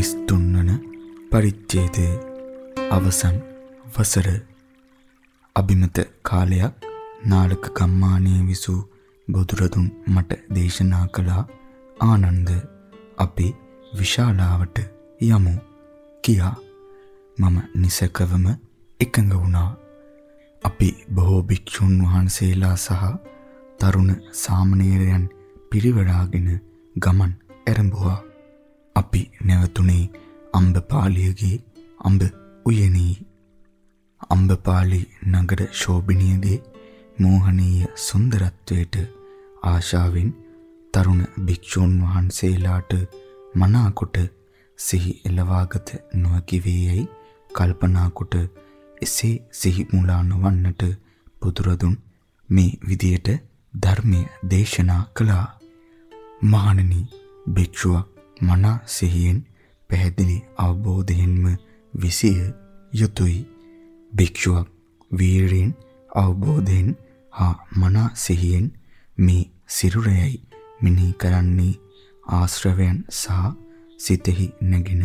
33 වන පරිච්ඡේදයේ අවසන් වසර අභිමත කාලයක් නාලක ගම්මානයේ විසූ බුදුරදුන් මට දේශනා කළා ආනන්ද අපි විශාලාවට යමු කියා. මම නිසකවම එකඟ වුණා. අපි බොහෝ භික්ෂුන් වහන්සේලා සහ තරුණ සාමණේරයන් පිරිවරාගෙන ගමන් ඇරඹුවා. අපි නැවතුනේ අම්බපාලියගේ අම්බ උයනේ අම්බපාලි නගර ශෝභිනියගේ මෝහනීය සුන්දරත්වයට ආශාවෙන් තරුණ භික්ෂූන් වහන්සේලාට මනාකොට සිහි එළවාගත නොහැකි වේයයි කල්පනා කොට එසේ සිහි මුලා නොවන්නට බුදුරදුන් මේ විදියට ධර්මය දේශනා කළා. මහණනි භික්ෂුවක් මනා සිහියෙන් පැහැදිලි අවබෝධයෙන්ම විසිය යුතුය. භික්ෂුවක් වීරයෙන් අවබෝධයෙන් හා මනා සිහියෙන් මේ සිරුරයයි මෙනෙහි කරන්නේ ආශ්‍රවයන් සහ සිතෙහි නැගෙන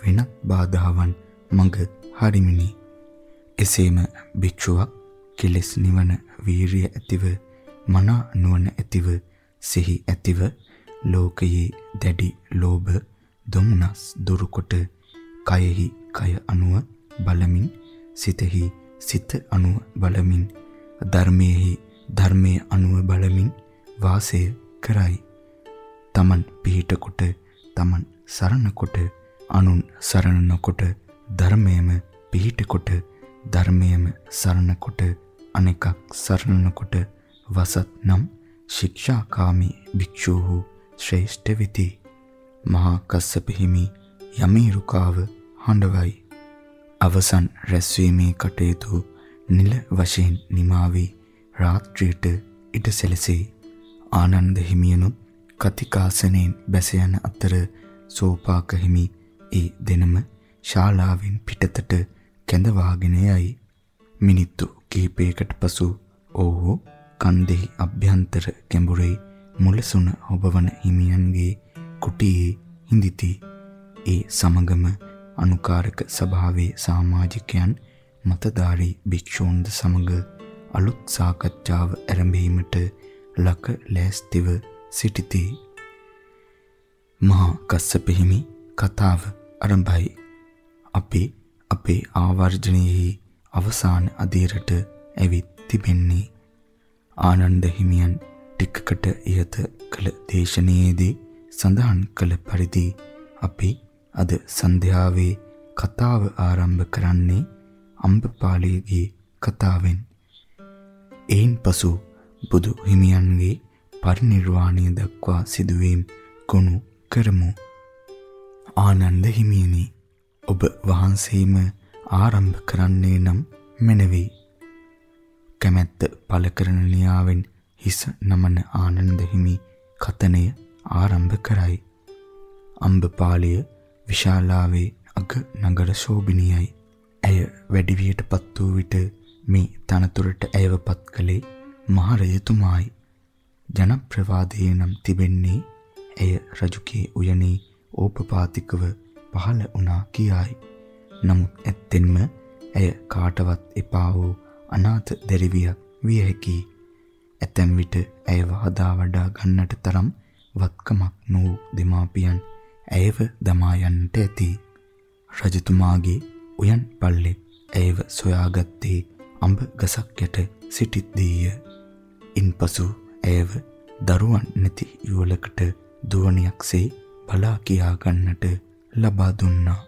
වෙනත් බාධාවන් මඟ හරිමිනි. එසේම භික්ෂුවක් කෙලෙස් නිවන වීරිය ඇතිව මනා නුවණ ඇතිව සිහි ඇතිව ලෝකයේ දැඩි ලෝභ දුම්නස් දුරුකොට කයෙහි කය අනුව බලමින් සිතෙහි සිත අනුව බලමින් ධර්මයේහි ධර්මයේ අනුව බලමින් වාසය කරයි. තමන් පිහිට කොට තමන් සරණ කොට අනුන් සරණ නොකොට ධර්මයේම පිහිට කොට ධර්මයේම සරණ කොට අනෙකක් සරණ කොට වසත් නම් ශික්ෂාකාමී භික්ෂූහු ශ්‍රේෂ්ඨ වෙති. මහා කස්සප හිමි යමීරුකාව හඬවයි. අවසන් රැස්වීමේ කටයුතු නිල වශයෙන් නිමා වී රාත්‍රියට ඉඩ සැලසේ ආනන්ද හිමියනුත් කතිකාසනෙන් බැස යන අතර සෝපාක හිමි ඒ දෙනම ශාලාවෙන් පිටතට කැඳවාගෙන යයි මිනිත්තු කිහිපයකට පසු ඔහු කන්දෙහි අභ්‍යන්තර ගැඹුරේ මුලසුන ඔබවන හිමියන්ගේ කුටියේ හිඳිති ඒ සමගම අනුකාරක සභාවේ සමාජිකයන් මතධාරී භික්ෂූන්ද සමග අලුත් සාකච්ඡාව ආරම්භීමට ලක ලෑස්තිව සිටිති. මහා කස්සප හිමි කතාව ආරම්භයි. අපි අපේ ආවර්ජනයේ අවසාන අදියරට ඇවිත් තිබෙන්නේ ආනන්ද හිමියන් ටිකකට ඉහත කළ දේශනාවේදී සඳහන් කළ පරිදි අපි අද සන්ධ්‍යාවේ කතාව ආරම්භ කරන්නේ අම්බපාලියගේ කතාවෙන්. එයින් පසු බුදු හිමියන්ගේ පරිනිර්වාණය දක්වා සිදුවීම් ගොනු කරමු. ආනන්ද හිමියනි ඔබ වහන්සේම ආරම්භ කරන්නේ නම් මැනවි. කැමැත්ත පළ කරන න්‍යාවෙන් හිස නමන ආනන්ද හිමි කතනය ආරම්භ කරයි. අම්බපාලිය විශාලාවේ අග නගර ශෝභිනියයි. ඇය වැඩිවියටපත් වූ විට මේ තනතුරට ඇයවපත් කළේ මහරජතුමායි. ජනප්‍රවාදයේ නම් තිබෙන්නේ ඇය රජුගේ උයනේ ඕපපාතිකව පහළ වුණා කියයි. නමුත් ඇත්තෙන්ම ඇය කාටවත් එපා වූ අනාථ දෙරිවියක් විය හැකියි. ඇතැම් විට ඇයව හදා වඩා ගන්නට තරම් වත්කමක් නොවූ දෙමාපියන් ඇයව දමා යන්නට ඇති. රජතුමාගේ උයන් පල්ලේ ඇයව සොයාගත්තේ අඹ ගසක් යට සිටිද්දීය. ඉන්පසු ඇයව දරුවන් නැති යුවලකට දුවණියක්සේ බලා කියා ගන්නට ලබා දුන්නා.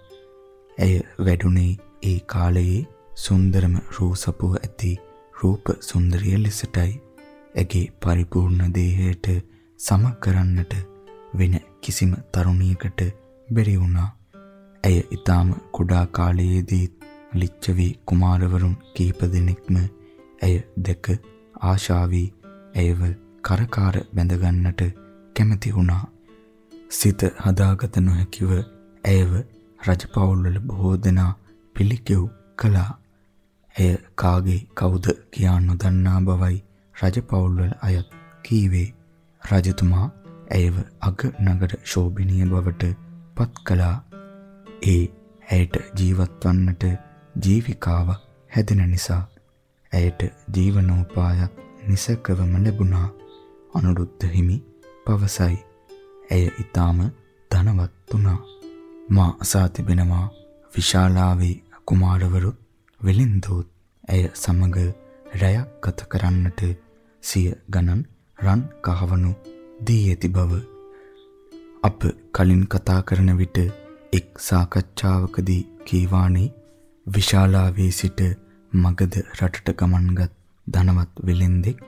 ඇය වැඩුණේ ඒ කාලයේ සුන්දරම රූසපුව ඇති රූප සුන්දරිය ලෙසටයි. ඇගේ පරිපූර්ණ දේහයට සම කරන්නට වෙන කිසිම තරුණියකට බැරි වුණා. ඇය ඊටාම කුඩා කාලයේදී ලිච්ඡවි කුමාරවරුන් කීප දෙනෙක්ම ඇය දැක ආශාවී ඇයව කරකාර බැඳගන්නට කැමති වුණා. සිත හදාගත නොහැකිව ඇයව රජපෞල්වල බොහෝ දෙනා පිළිකෙව් කළා. ඇය කාගේ කවුද කියා නොදන්නා බවයි රජපෞල්වල අයත් කීවේ. රජතුමා ඇයව අග නගර ශෝභනීය බවට පත් කළා. ඒ ඇයට ජීවත් වන්නට ජීවිකාව හැදෙන නිසා ඇයට ජීවනෝපායක් නිසකවම ලැබුණා. අනුරුද්ධ හිමි පවසයි. ඇය ඊටාම ධනවත් වුණා. මා අසා තිබෙනවා විශාලාවේ කුමාරවරු වෙලින්දෝත් ඇය සමග රැයක් ගත කරන්නට සිය ගණන් රන් කහවණු දී ඇති බව අප කලින් කතා කරන විට එක් සාකච්ඡාවකදී කීවානේ විශාලාවේ සිට මගධ රටට ගමන්ගත් ධනවත් වෙලෙන්දෙක්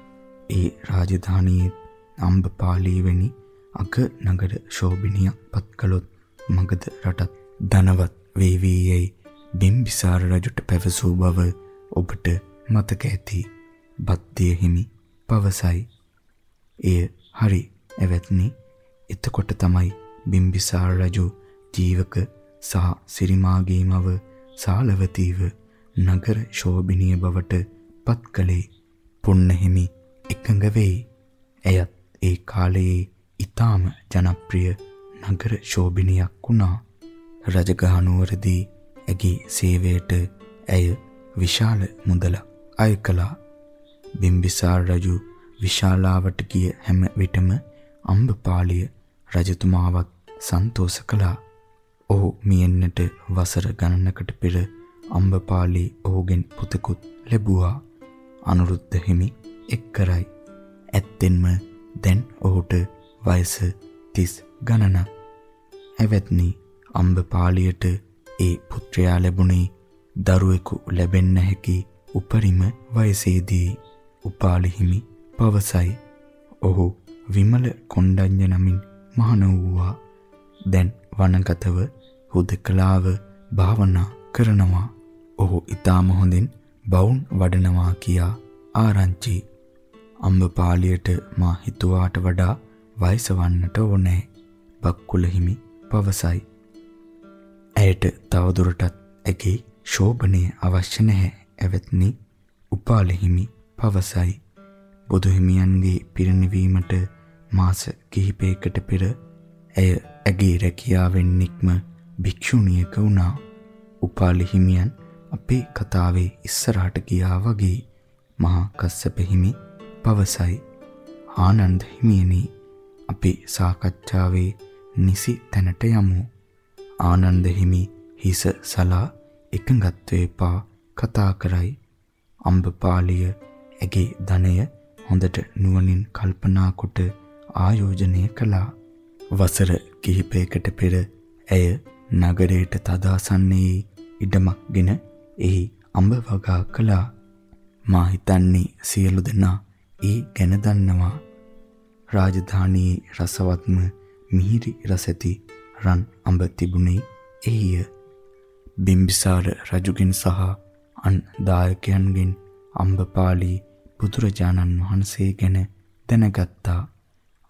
ඒ රාජධානියේ අම්බපාලී වැනි අග නගර ශෝභිනියක් පත් කළොත් මගධ රටත් ධනවත් වේවි යයි බිම්බිසාර රජුට පැවසූ බව ඔබට මතක ඇති. බද්දිය හිමි පවසයි. එය හරි එවත්නි. එතකොට තමයි බිම්බිසාර රජු ජීවක සහ සිරිමාගේ මව සාලවතීව නගර ශෝභිනිය බවට පත් කළේ පුන්න හිමි එකඟ වෙයි. එයත් ඒ කාලයේ ඊටාම ජනප්‍රිය නගර ශෝභිනියක් වුණා. රජගහ නුවරදී ඇගේ සේවයට ඇය විශාල මුදලක් අය කළා. බිම්බිසාර රජු විශාලාවට ගිය හැම විටම අම්බපාලිය රජතුමාවත් සන්තෝෂ කළා. ඔහු මියෙන්නට වසර ගණනකට පෙර අම්බපාලි ඔහුගෙන් පුතකුත් ලැබුවා. අනුරුද්ධ හිමි එක් කරයි. ඇත්තෙන්ම දැන් ඔහුට වයස 30 ගණනක්. එවත්නි අම්බපාලියට ඒ පුත්‍රයා ලැබුණේ දරුවෙකු ලැබෙන්න හැකි උපරිම වයසේදී උපාලි හිමි පවසයි. ඔහු විමල කොණ්ඩඤ්ඤ නමින් මහණ වූවා. දැන් වනගතව හුදකලාව භාවනා කරනවා. ඔහු ඊටාම හොඳින් බවුන් වඩනවා කියා ආරංචි. අම්බපාලියට මා හිතුවාට වඩා වයස වන්නට ඕනේ. බක්කුල හිමි පවසයි. ඇයට තවදුරටත් ඇගේ ශෝභනය අවශ්‍ය නැහැ. එවත්නි උපාල හිමි පවසයි. බුදු හිමියන්ගේ පිරිනිවීමට මාස කිහිපයකට පෙර ඇය ඇගේ රැකියාවෙන් නික්ම භික්ෂුණියක වුණා. උපාලි හිමියන් අපේ කතාවේ ඉස්සරහට ගියා වගේ මහා කස්සප හිමි පවසයි. ආනන්ද හිමියනි අපි සාකච්ඡාවේ නිසි තැනට යමු. ආනන්ද හිමි හිස සලා එකඟත්වයේ පා කතා කරයි. අම්බපාලිය ඇගේ ධනය හොඳට නුවණින් කල්පනා කොට ආයෝජනය කළා. වසර කිහිපයකට පෙර ඇය නගරයට තදාසන්නේ ඉඩමක්ගෙන එහි අඹ වගා කළා. මා හිතන්නේ සියලු දෙනා ඒ ගැන දන්නවා. රාජධානී රසවත්ම මිහිරි රසැති රන් අඹ තිබුණේ එහිය. බිම්බිසාර රජුගෙන් සහ අන් දායකයන්ගෙන් අම්බපාලි බුදුරජාණන් වහන්සේ ගැන දැනගත්තා.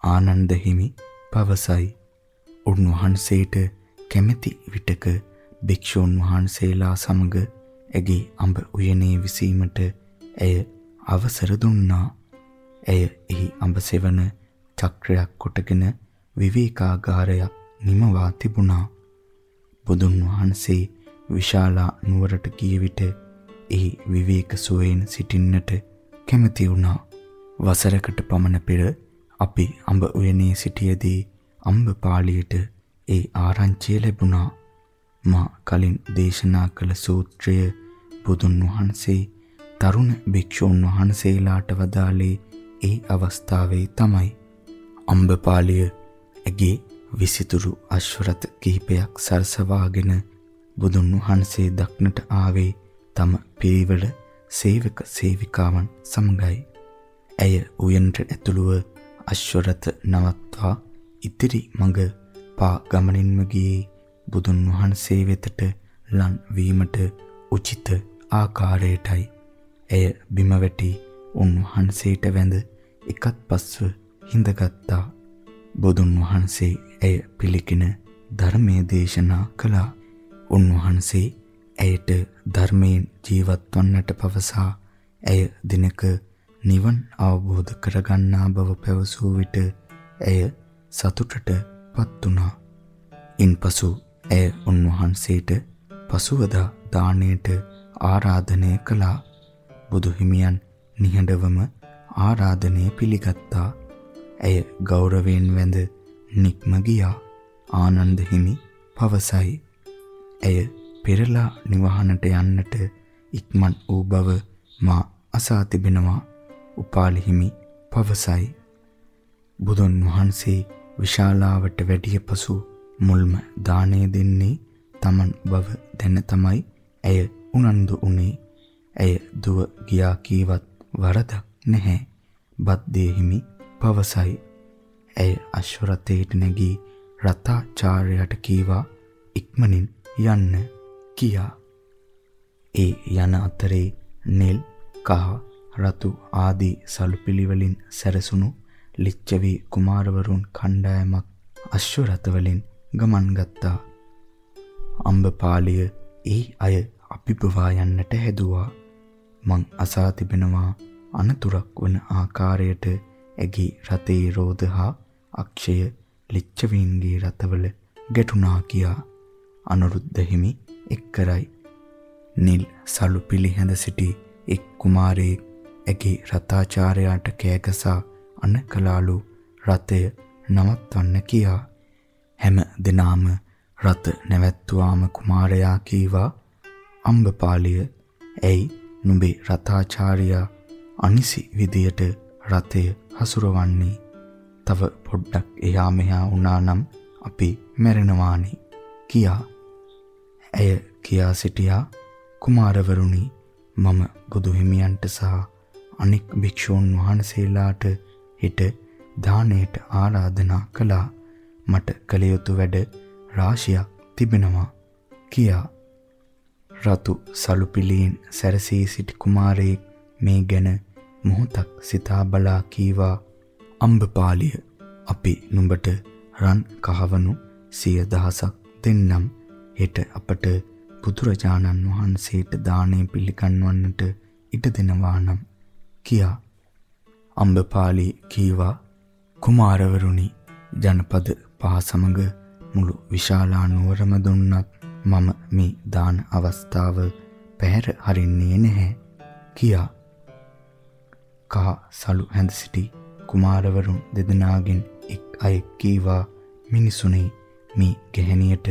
ආනන්ද හිමි පවසයි. උන්වහන්සේට කැමැති විටක භික්ෂූන් වහන්සේලා සමග ඇගේ අඹ උයනේ විසීමට ඇය අවසර දුන්නා. ඇය එහි අඹ සෙවන චක්‍රයක් කොටගෙන විවේකාගාරයක් නිමවා තිබුණා. බුදුන් වහන්සේ විශාලා නුවරට ගිය විට එහි විවේක සුවයෙන් සිටින්නට කැමති වුණා. වසරකට පමණ පෙර අපි අඹ උයනේ සිටියේදී අම්බ පාළියට ඒ ආරංචිය ලැබුණා. මා කලින් දේශනා කළ සූත්‍රය බුදුන් වහන්සේ තරුණ භික්ෂූන් වහන්සේලාට වදාළේ ඒ අවස්ථාවේ තමයි. අම්බපාලිය ඇගේ විසිතුරු අශ්වරථ කිහිපයක් සරසවාගෙන බුදුන් වහන්සේ දක්නට ආවේ තම පිරිවල සේවක සේවිකාවන් සමගයි. ඇය උයනට ඇතුළුව අශ්වරථ නවත්වා ඉතිරි මඟ පා ගමනින්ම ගියේ බුදුන් වහන්සේ වෙතට ලන් වීමට උචිත ආකාරයටයි. ඇය බිම වැටි උන්වහන්සේට වැඳ එකත් පස්ව හිඳගත්තා. බුදුන් වහන්සේ ඇය පිළිකින ධර්මයේ දේශනා කළා. උන්වහන්සේ ඇයට ධර්මයෙන් ජීවත් වන්නට පවසා ඇය දිනක නිවන් අවබෝධ කරගන්නා බව පැවසූ විට ඇය සතුටට පත් වුණා. ඉන්පසු ඇය උන්වහන්සේට පසුවදා දාණයට ආරාධනය කළා. බුදු හිමියන් නිහඬවම ආරාධනය පිළිගත්තා. ඇය ගෞරවයෙන් වැඳ නික්ම ගියා. ආනන්ද හිමි පවසයි. ඇය පෙරලා නිවහනට යන්නට ඉක්මන් වූ බව මා අසා තිබෙනවා. උපාලි හිමි පවසයි. බුදුන් වහන්සේ විශාලාවට වැඩිය පසු මුල්ම දාණය දෙන්නේ Taman බව දැන තමයි ඇය උනන්දු උනේ. ඇය දුව ගියා කීවත් වරදක් නැහැ. බද්දේ හිමි පවසයි. ඇය අශ්වරථයට නැගී රතාචාර්යයට කීවා ඉක්මනින් යන්න කියා. ඒ යන අතරේ නිල් කහ රතු ආදී සලුපිලි වලින් සැරසුණු ලිච්ඡවි කුමාරවරුන් කණ්ඩායමක් අශ්ව රථ වලින් ගමන් ගත්තා. අම්බපාලිය ඒ අය අපිපවා යන්නට හැදුවා. මං අසා තිබෙනවා අනතුරක් වන ආකාරයට ඇගේ රතේ රෝධ හා අක්ෂය ලිච්ඡවීන්ගේ රතවල ගැටුණා කියා අනුරුද්ධ හිමි එක් කරයි. නිල් සලු පිළිහැඳ සිටි එක් කුමාරයෙක් ඇගේ රතාචාර්යාට කෑගසා අනකලාලු රතය නවත්වන්න කියා හැම දිනාම රත නැවැත්තුවාම කුමාරයා කීවා අම්බපාලිය ඇයි නුඹේ රතාචාර්යා අනිසි විදියට රතය හසුරවන්නේ තව පොඩ්ඩක් එහා මෙහා වුණා නම් අපි මැරෙනවානි කියා ඇය කියා සිටියා. කුමාරවරුනි මම බුදු හිමියන්ට සහ අනෙක් භික්ෂූන් වහන්සේලාට හෙට දාණයට ආරාධනා කළා. මට කළ යුතු වැඩ රාශියක් තිබෙනවා කියා. රතු සලුපිලියෙන් සැරසී සිටි කුමාරයෙක් මේ ගැන මොහොතක් සිතා බලා කීවා. අම්බපාලිය අපි නුඹට රන් කහවණු සිය දහසක් දෙන්නම්. හෙට අපට බුදුරජාණන් වහන්සේට දාණය පිළිගන්වන්නට ඉඩ දෙනවා නම් කියා අම්බපාලි කීවා කුමාරවරුනි ජනපද පහ සමග මුළු විශාලා නුවරම දුන්නත් මම මේ දාන අවස්ථාව පැහැර හරින්නේ නැහැ කියා කහ සලු හැඳ සිටි කුමාරවරුන් දෙදෙනාගෙන් එක් අයෙක් කීවා මිනිසුනේ මේ ගැහණියට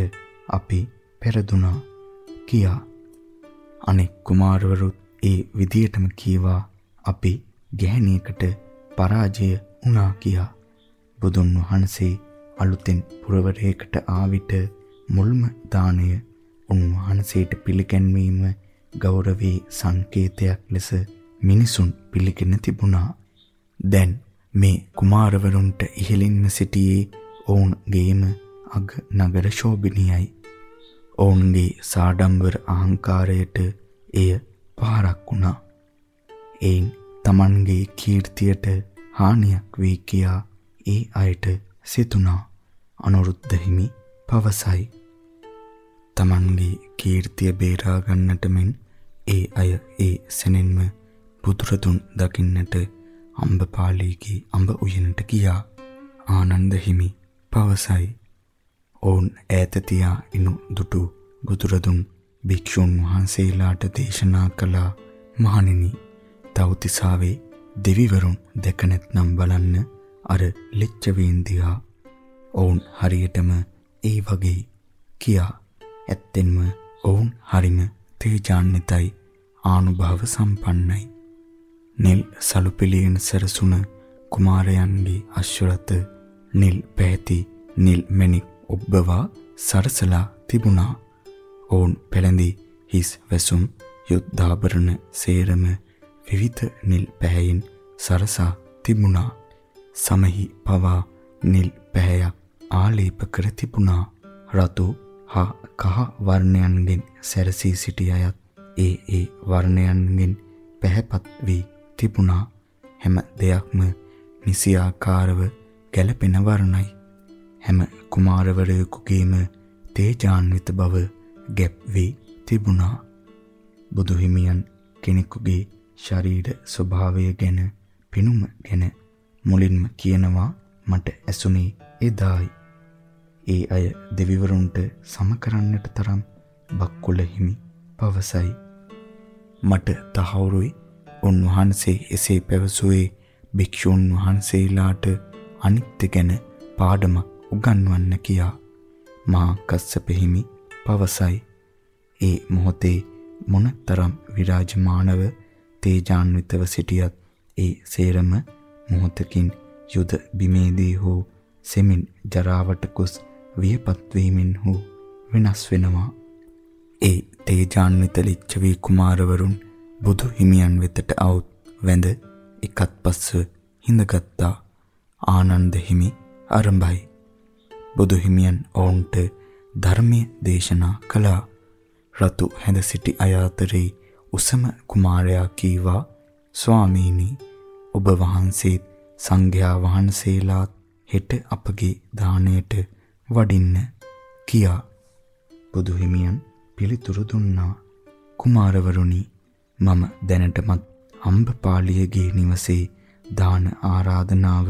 අපි පෙරදුනා කියා අනෙක් කුමාරවරුත් ඒ විදියටම කීවා අපි ගැහණියකට පරාජය වුණා කියා බුදුන් වහන්සේ අලුතෙන් පුරවරයකට ආවිට මුල්ම දාණය උන්වහන්සේට පිළිගැන්වීම ගෞරවී සංකේතයක් ලෙස මිනිසුන් පිළිගෙන තිබුණා. දැන් මේ කුමාරවරුන්ට ඉහළින්ම සිටියේ ඔවුන්ගේම අග නගර ශෝභිනියයි. ඔවුන්ගේ සාඩම්බර අහංකාරයට එය පහරක් වුණා. එයින් Tamanගේ කීර්තියට හානියක් වේ කියා ඒ අයට සිතුණා. අනුරුද්ධ හිමි පවසයි. Tamanගේ කීර්තිය බේරා ගන්නට මෙන් ඒ අය ඒ සෙනෙන්ම බුදුරදුන් දකින්නට අම්බපාලීගේ අඹ උයනට ගියා. ආනන්ද හිමි පවසයි. ඔවුන් ඈත තියා ඉනු දුටු බුදුරදුන් භික්ෂුන් වහන්සේලාට දේශනා කළා. මහණෙනි තවතිසාවේ දෙවිවරුන් දැක නැත්නම් බලන්න. අර ලිච්ඡවීන් දිහා. ඔවුන් හරියටම ඒ වගේ කියා. ඇත්තෙන්ම ඔවුන් හරිම තේජාන්විතයි ආනුභාව සම්පන්නයි. නිල් සලුපිලියෙන් සරසුන කුමාරයන්ගේ අශ්වරත නිල් පැහැති නිල් මැණික් ඔබ්බවා සරසලා තිබුණා ඔවුන් පෙළඳි හිස් වැසුම් යුද්ධාභරණ සේරම විවිධ නිල් පැහැයෙන් සරසා තිබුණා. සමහි පවා නිල් පැහැයක් ආලේප කර තිබුණා. රතු හා කහ වර්ණයන්ගෙන් සැරසී සිටි අයත් ඒ ඒ වර්ණයන්ගෙන් පැහැපත් වී තිබුණා. හැම දෙයක්ම නිසියාකාරව ගැළපෙන වර්ණයි. හැම කුමාරවරයෙකුගේම තේජාන්විත බව ගැප් වී තිබුණා. බුදු හිමියන් කෙනෙකුගේ ශරීර ස්වභාවය ගැන පිනුම ගැන මුලින්ම කියනවා මට ඇසුනේ එදායි. ඒ අය දෙවිවරුන්ට සම කරන්නට තරම් බක්කුල හිමි පවසයි. මට තහවුරුයි උන්වහන්සේ එසේ පැවසුවේ භික්ෂුන් වහන්සේලාට අනිත්‍ය ගැන පාඩමක් උගන්වන්න කියා. මා කස්සප හිමි පවසයි. ඒ මොහොතේ මොනතරම් විරාජමානව තේජාන්විතව සිටියත් ඒ සේරම මොහොතකින් යුද බිමේදී හෝ සෙමින් ජරාවට කුස් වියපත් වීමෙන් හෝ වෙනස් වෙනවා. ඒ තේජාන්විත ලිච්ඡවි කුමාරවරුන් බුදු හිමියන් වෙතට આવුත් වැඳ එකත් පස්ව හිඳගත්තා. ආනන්ද හිමි ආරම්භයි. බුදු හිමියන් ඔවුන්ට ධර්මයේ දේශනා කළා. රතු හැඳ සිටි අය අතරේ උසම කුමාරයා කීවා ස්වාමීනි ඔබ වහන්සේ සංඝයා වහන්සේලාත් හෙට අපගේ දාණයට වඩින්න කියා. බුදු හිමියන් පිළිතුරු දුන්නා. කුමාරවරුනි මම දැනටමත් අම්බපාලියගේ නිවසේ දාන ආරාධනාව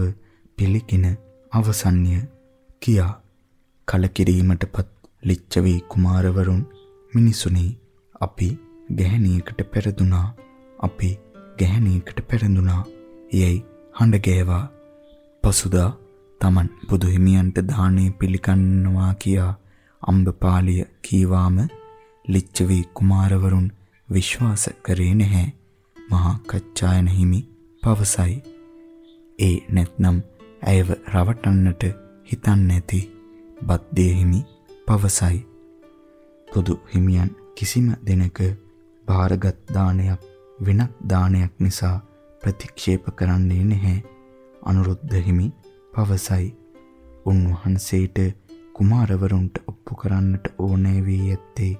පිළිකින අවසන්ය. කියා කලකිරීමටපත් ලිච්ඡවි කුමාරවරුන් මිනිසුනි අපි ගැහණියකට පෙරදුනා. අපි ගැහණියකට පෙරදුනා. යයි හඬ ගෑවා. පසුදා තමන් බුදු හිමියන්ට දානේ පිළිගන්නවා කියා අම්බපාලිය කීවාම ලිච්ඡවි කුමාරවරුන් විශ්වාස කරේ නැහැ. මහා කච්චායන හිමි පවසයි. ඒ නැත්නම් ඇයව රවටන්නට හිතන්නේ නැති බද්දේ හිමි පවසයි බුදු හිමියන් කිසිම දිනක භාරගත් දානයක් වෙනත් දානයක් නිසා ප්‍රතික්ෂේප කරන්නේ නැහැ. අනුරුද්ධ හිමි පවසයි. උන්වහන්සේට කුමාරවරුන්ට ඔප්පු කරන්නට ඕනෑ වී ඇත්තේ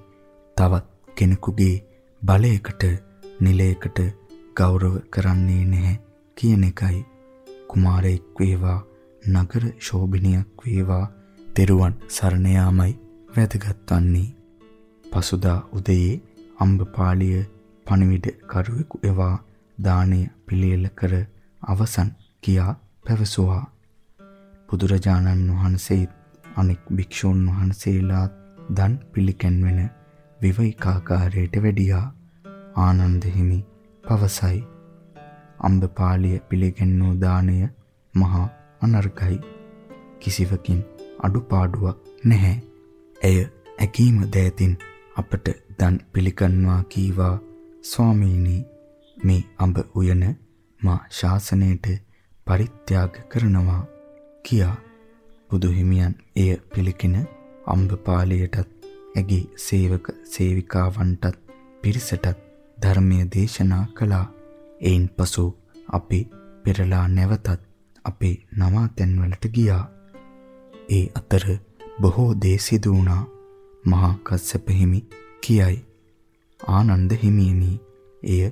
තවත් කෙනෙකුගේ බලයකට නිලයකට ගෞරව කරන්නේ නැහැ කියන එකයි. කුමාරයෙක් වේවා නගර ශෝභනයක් වේවා තෙරුවන් සරණ යාමයි වැදගත් වන්නේ. පසුදා උදයේ අම්බපාලිය පණිවිඩ කරුවෙකු එවා දාණය පිළියෙල කර අවසන් කියා පැවසුවා. බුදුරජාණන් වහන්සේ අනෙක් භික්ෂූන් වහන්සේලා දන් පිළිකැන්වෙන විවේකාකාරයට වැඩියා ආනන්ද හිමි පවසයි. අම්බපාලිය පිළිගැන්වූ දාණය මහා අනර්ගයි. කිසිවකින් අඩුපාඩුවක් නැහැ. එය ඇකීම දෑතින් අපට දන් පිළිගන්වා කීවා ස්වාමීනි මේ අඹ උයන මා ශාසනයට පරිත්‍යාග කරනවා කියා බුදු හිමියන් එය පිළිකින අම්බපාලියටත් ඇගේ සේවක සේවිකාවන්ටත් පිරිසටත් ධර්මයේ දේශනා කළා. එයින් පසු අපි පෙරලා නැවතත් අපේ නවාතැන්වලට ගියා. ඒ අතර බොහෝ දේ සිදු වුණා. මහා කස්සප හිමි කියයි. ආනන්ද හිමියනි, එය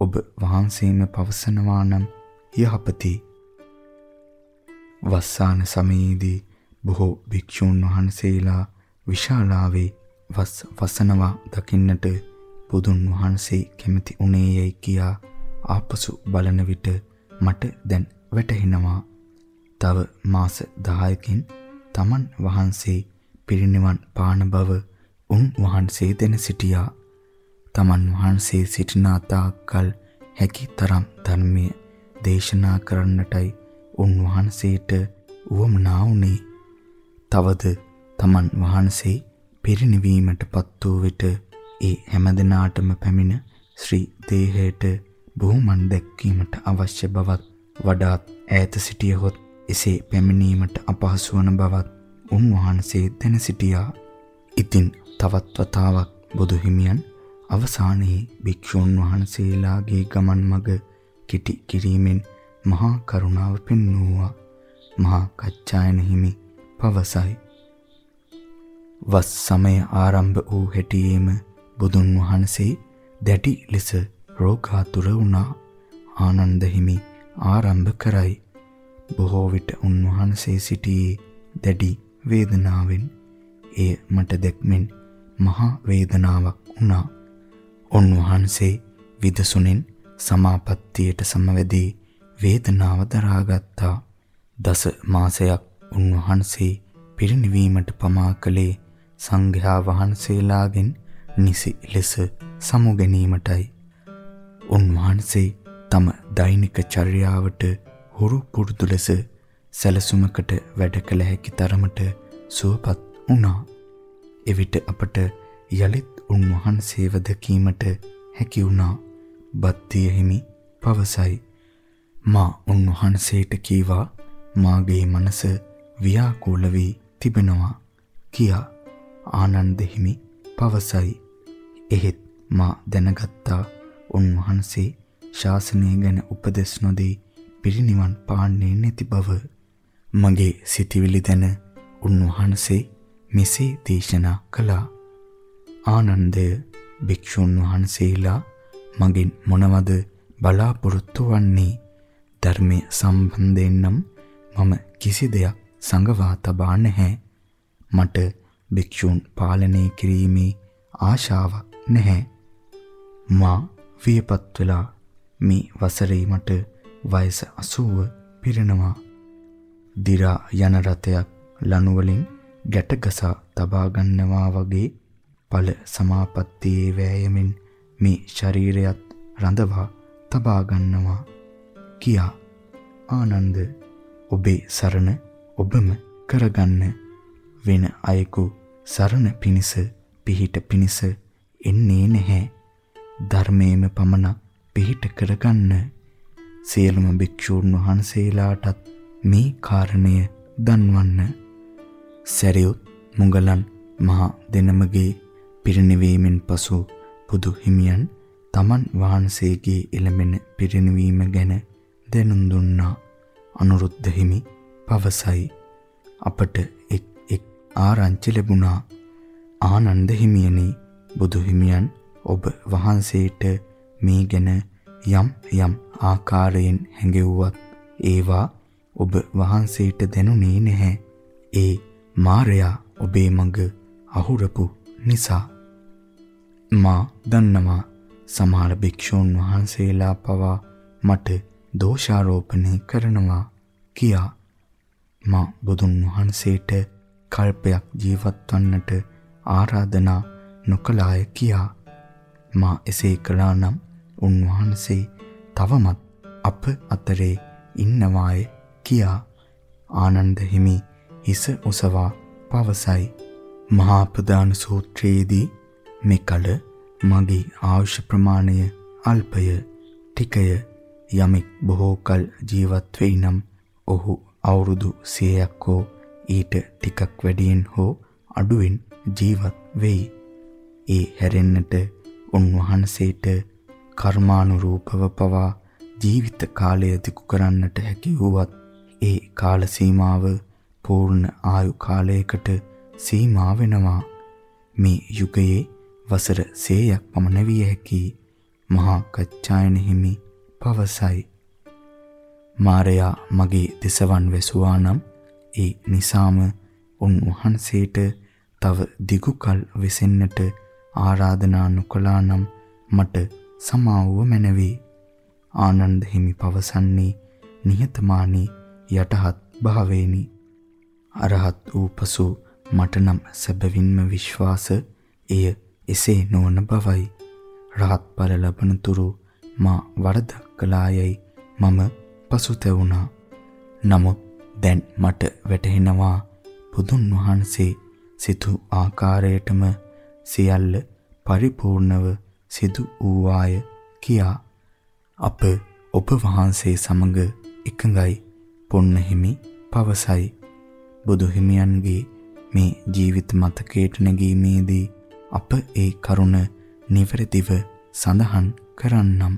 ඔබ වහන්සේම පවසනවා නම් යහපති. වස්සාන සමයේදී බොහෝ භික්ෂූන් වහන්සේලා විශාලාවේ වස් වසනවා දකින්නට බුදුන් වහන්සේ කැමති උනේ යයි කියා ආපසු බලන විට මට දැන් වැටහෙනවා. තව මාස 10කින් තමන් වහන්සේ පිරිනිවන් පාන බව උන් වහන්සේ දෙන සිටියා. තමන් වහන්සේ සිටිනා තාක්කල් හැකි තරම් ධර්මයේ දේශනා කරන්නටයි උන් වහන්සේට උවමනා වුණේ. තවද තමන් වහන්සේ පිරිනිවීමටපත් වූ විට ඒ හැමදිනාටම පැමිණ ශ්‍රී දේහයට බොහොමන් දැක්වීමට අවශ්‍ය බවත් වඩාත් ඈත සිටියහොත් එසේ පැමිණීමට අපහසු වන බවත් උන්වහන්සේ දැන සිටියා. ඉතින් තවත් වතාවක් බුදු හිමියන් අවසානයේ භික්ෂුන් වහන්සේලාගේ ගමන් මඟ කිටි කිරීමෙන් මහා කරුණාව පෙන්වුවා. මහා කච්චායන හිමි පවසයි. වස් සමය ආරම්භ වූ හැටියේම බුදුන් වහන්සේ දැඩි ලෙස රෝගාතුර වුණා. ආනන්ද හිමි ආරම්භ කරයි. බොහෝ විට උන්වහන්සේ සිටියේ දැඩි වේදනාවෙන් එය මට දැක්මෙන් මහා වේදනාවක් වුණා. උන්වහන්සේ විදසුනෙන් සමාපත්තියට සමවැදී වේදනාව දරාගත්තා. දස මාසයක් උන්වහන්සේ පිරිනිවීමට පමා කළේ සංඝයා වහන්සේලාගෙන් නිසි ලෙස සමු ගැනීමටයි. උන්වහන්සේ තම දෛනික චර්යාවට හුරු පුරුදු ලෙස සැලසුමකට වැඩ කළ හැකි තරමට සුවපත් වුණා. එවිට අපට යලිත් උන්වහන්සේව දැකීමට හැකි වුණා. බත්තිය හිමි පවසයි. මා උන්වහන්සේට කීවා මාගේ මනස ව්‍යාකූල වී තිබෙනවා කියා ආනන්ද හිමි පවසයි. එහෙත් මා දැනගත්තා උන්වහන්සේ ශාසනය ගැන උපදෙස් නොදී පිරිනිවන් පාන්නේ නැති බව. මගේ සිටිවිලි දැන උන්වහන්සේ මෙසේ දේශනා කළා. ආනන්දය භික්ෂුන් වහන්සේලා මගෙන් මොනවද බලාපොරොත්තු වන්නේ ධර්මයේ සම්බන්ධයෙන් නම් මම කිසි දෙයක් සංගවා තබා නැහැ. මට භික්ෂුන් පාලනය කිරීමේ ආශාවක් නැහැ. මා වියපත් වෙලා මේ වසරේ මට වයස 80 පිරෙනවා. දි รา යන රතයක් ලනු වලින් ගැටගසා තබා ගන්නවා වගේ ඵල සමාපත්තියේ වෑයමින් මේ ශරීරයත් රඳවා තබා ගන්නවා කියා ආනන්ද ඔබේ සරණ ඔබම කරගන්න වෙන අයෙකු සරණ පිනිස පිහිට පිනිස එන්නේ නැහැ ධර්මයේම පමණ පිහිට කරගන්න සියලුම භික්ෂූන් වහන්සේලාටත් මේ කාරණය දන්වන්න සැරියුත් මුගලන් මහා දෙනමගේ පිරිනිවීමෙන් පසු බුදු හිමියන් තමන් වහන්සේගේ එළඹෙන පිරිනිවීම ගැන දැනුම් දුන්නා. අනුරුද්ධ හිමි පවසයි. අපට එක් එක් ආරංචි ලැබුණා. ආනන්ද හිමියනි බුදු හිමියන් ඔබ වහන්සේට මේ ගැන යම් යම් ආකාරයෙන් හැඟෙව්වත් ඒවා ඔබ වහන්සේට දැනුනේ නැහැ. ඒ මාරයා ඔබේ මඟ අහුරපු නිසා. මා දන්නවා සමහර භික්ෂූන් වහන්සේලා පවා මට දෝෂාරෝපණය කරනවා කියා. මා බුදුන් වහන්සේට කල්පයක් ජීවත් වන්නට ආරාධනා නොකලාය කියා. මා එසේ කළා නම් උන්වහන්සේ තවමත් අප අතරේ ඉන්නවාය කියා ආනන්ද හිමි හිස ඔසවා පවසයි මහා ප්‍රදාන සූත්‍රයේදී මෙකල මගේ ආයුෂ ප්‍රමාණය අල්පය ටිකය යමෙක් බොහෝ කල ජීවත් වෙයි නම් ඔහු අවුරුදු 100ක් හෝ ඊට ටිකක් වැඩියෙන් හෝ අඩුවෙන් ජීවත් වෙයි. ඒ හැරෙන්නට උන්වහන්සේට කර්මානුරූපව පවා ජීවිත කාලය දිගු කරන්නට හැකි වුවත් ඒ කාල සීමාව පූර්ණ ආයු කාලයකට සීමා වෙනවා. මේ යුගයේ වසර 100ක් පමණ විය හැකි මහා කච්චායන හිමි පවසයි. මාරයා මගේ දෙසවන් වැසුවා නම් ඒ නිසාම උන්වහන්සේට තව දිගු කල වෙසෙන්නට ආරාධනා නොකළා නම් මට සමාවුව මැනවේ. ආනන්ද හිමි පවසන්නේ නිහතමානී යටහත් භාවේනි. අරහත් වූ පසු මට නම් සැබවින්ම විශ්වාස එය එසේ නොවන බවයි. රහත් ඵල ලබන තුරු මා වරදක් කළායයි මම පසුතැවුණා. නමුත් දැන් මට වැටහෙනවා බුදුන් වහන්සේ සිතු ආකාරයටම සියල්ල පරිපූර්ණව සිදු වූවාය කියා අප ඔබ වහන්සේ සමග එකඟයි පොන්නහිමි පවසයි. බුදු හිමියන්ගේ මේ ජීවිත මතකයට නැගීමේදී අප ඒ කරුණ නිවැරදිව සඳහන් කරන්නම්.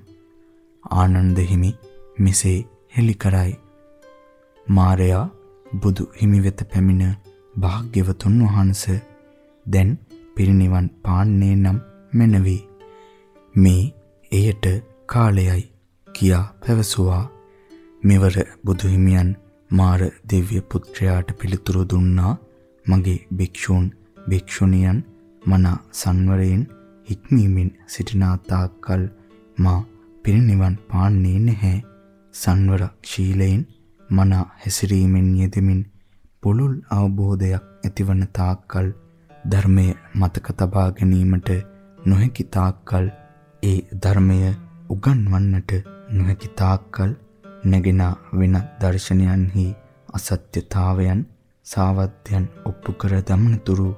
ආනන්ද හිමි මෙසේ හෙළි කරයි. මාරයා බුදු හිමි වෙත පැමිණ භාග්‍යවතුන් වහන්සේ දැන් පිරිනිවන් පාන්නේ නම් මැනවි. මේ එයට කාලයයි කියා පැවසුවා. මෙවර බුදු හිමියන් මාර දිව්‍ය පුත්‍රයාට පිළිතුරු දුන්නා. මගේ භික්ෂූන් භික්ෂුණියන් මන සංවරයෙන් හික්මීමෙන් සිටිනා තාක්කල් මා පිරිනිවන් පාන්නේ නැහැ. සංවර ශීලයෙන් මන හැසිරීමෙන් යෙදෙමින් පුළුල් අවබෝධයක් ඇතිවන තාක්කල් ධර්මය මතක තබා ගැනීමට නොහැකි තාක්කල් ඒ ධර්මය උගන්වන්නට නොහැකි තාක්කල් නැගෙන වෙන දර්ශනයන්හි අසත්‍යතාවයන් සාවද්‍යයන් ඔප්පු කර දමනතුරු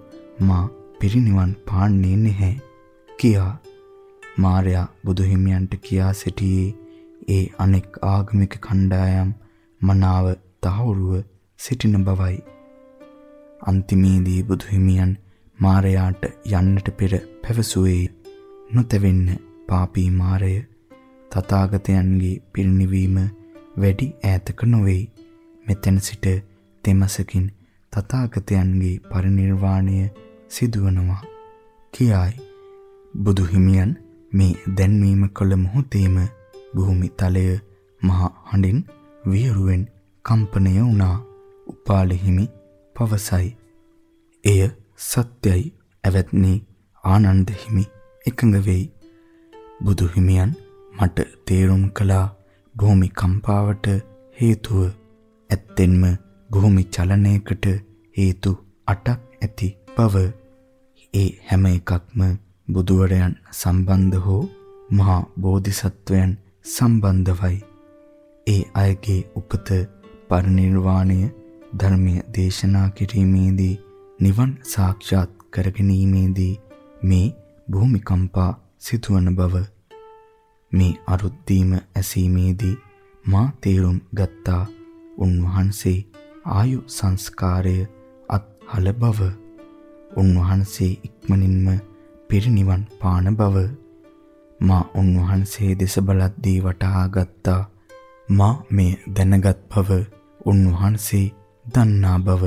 මා පිරිනිවන් පාන්නේ නැහැ. කියා මාර්යා බුදුහිමියන්ට කියා සිටියේ ඒ අනෙක් ආගමික කණ්ඩායම් මනාව තහවුරුව සිටින බවයි. අන්තිමේදී බුදුහිමියන් මාරයාට යන්නට පෙර පැවසුවේ නොතෙවෙන්න පාපී මාරය තථාගතයන්ගේ පිරිනිවීම වැඩි ඈතක නොවේ. මෙතෙන් සිට තෙමසකින් තථාගතයන්ගේ පරිනිර්වාණය සිදුවනවා. කියායි බුදු හිමියන් මේ දැන්වීම කළ මොහොතේම භූමි තලය මහා හඬින් වියරුවෙන් කම්පණය වුණා. උපාල හිමි පවසයි. එය සත්‍යයි. ඇවැත්නි ආනන්ද හිමි එකඟ වෙයි. බුදු හිමියන් මට තේරුම් කළා භූමි කම්පාවට හේතුව. ඇත්තෙන්ම භූමි චලනයකට හේතු 8ක් ඇති බව. ඒ හැම එකක්ම බුදුවරයන් සම්බන්ධ හෝ මහා බෝධිසත්වයන් සම්බන්ධවයි. ඒ අයගේ උපත පරිනිර්වාණය ධර්මීය දේශනා කිරීමේදී නිවන් සාක්ෂාත් කරගැනීමේදී මේ භූමිකම්පා සිදුවන බව මේ අරුද්දීම ඇසීමේදී මා තේරුම් ගත්තා උන්වහන්සේ ආයු සංස්කාරය අත්හල බව. උන්වහන්සේ ඉක්මනින්ම පිරිනිවන් පාන බව. මා උන්වහන්සේ දෙස බලද්දී වටහා ගත්තා. මා මේ දැනගත් බව උන්වහන්සේ දන්නා බව.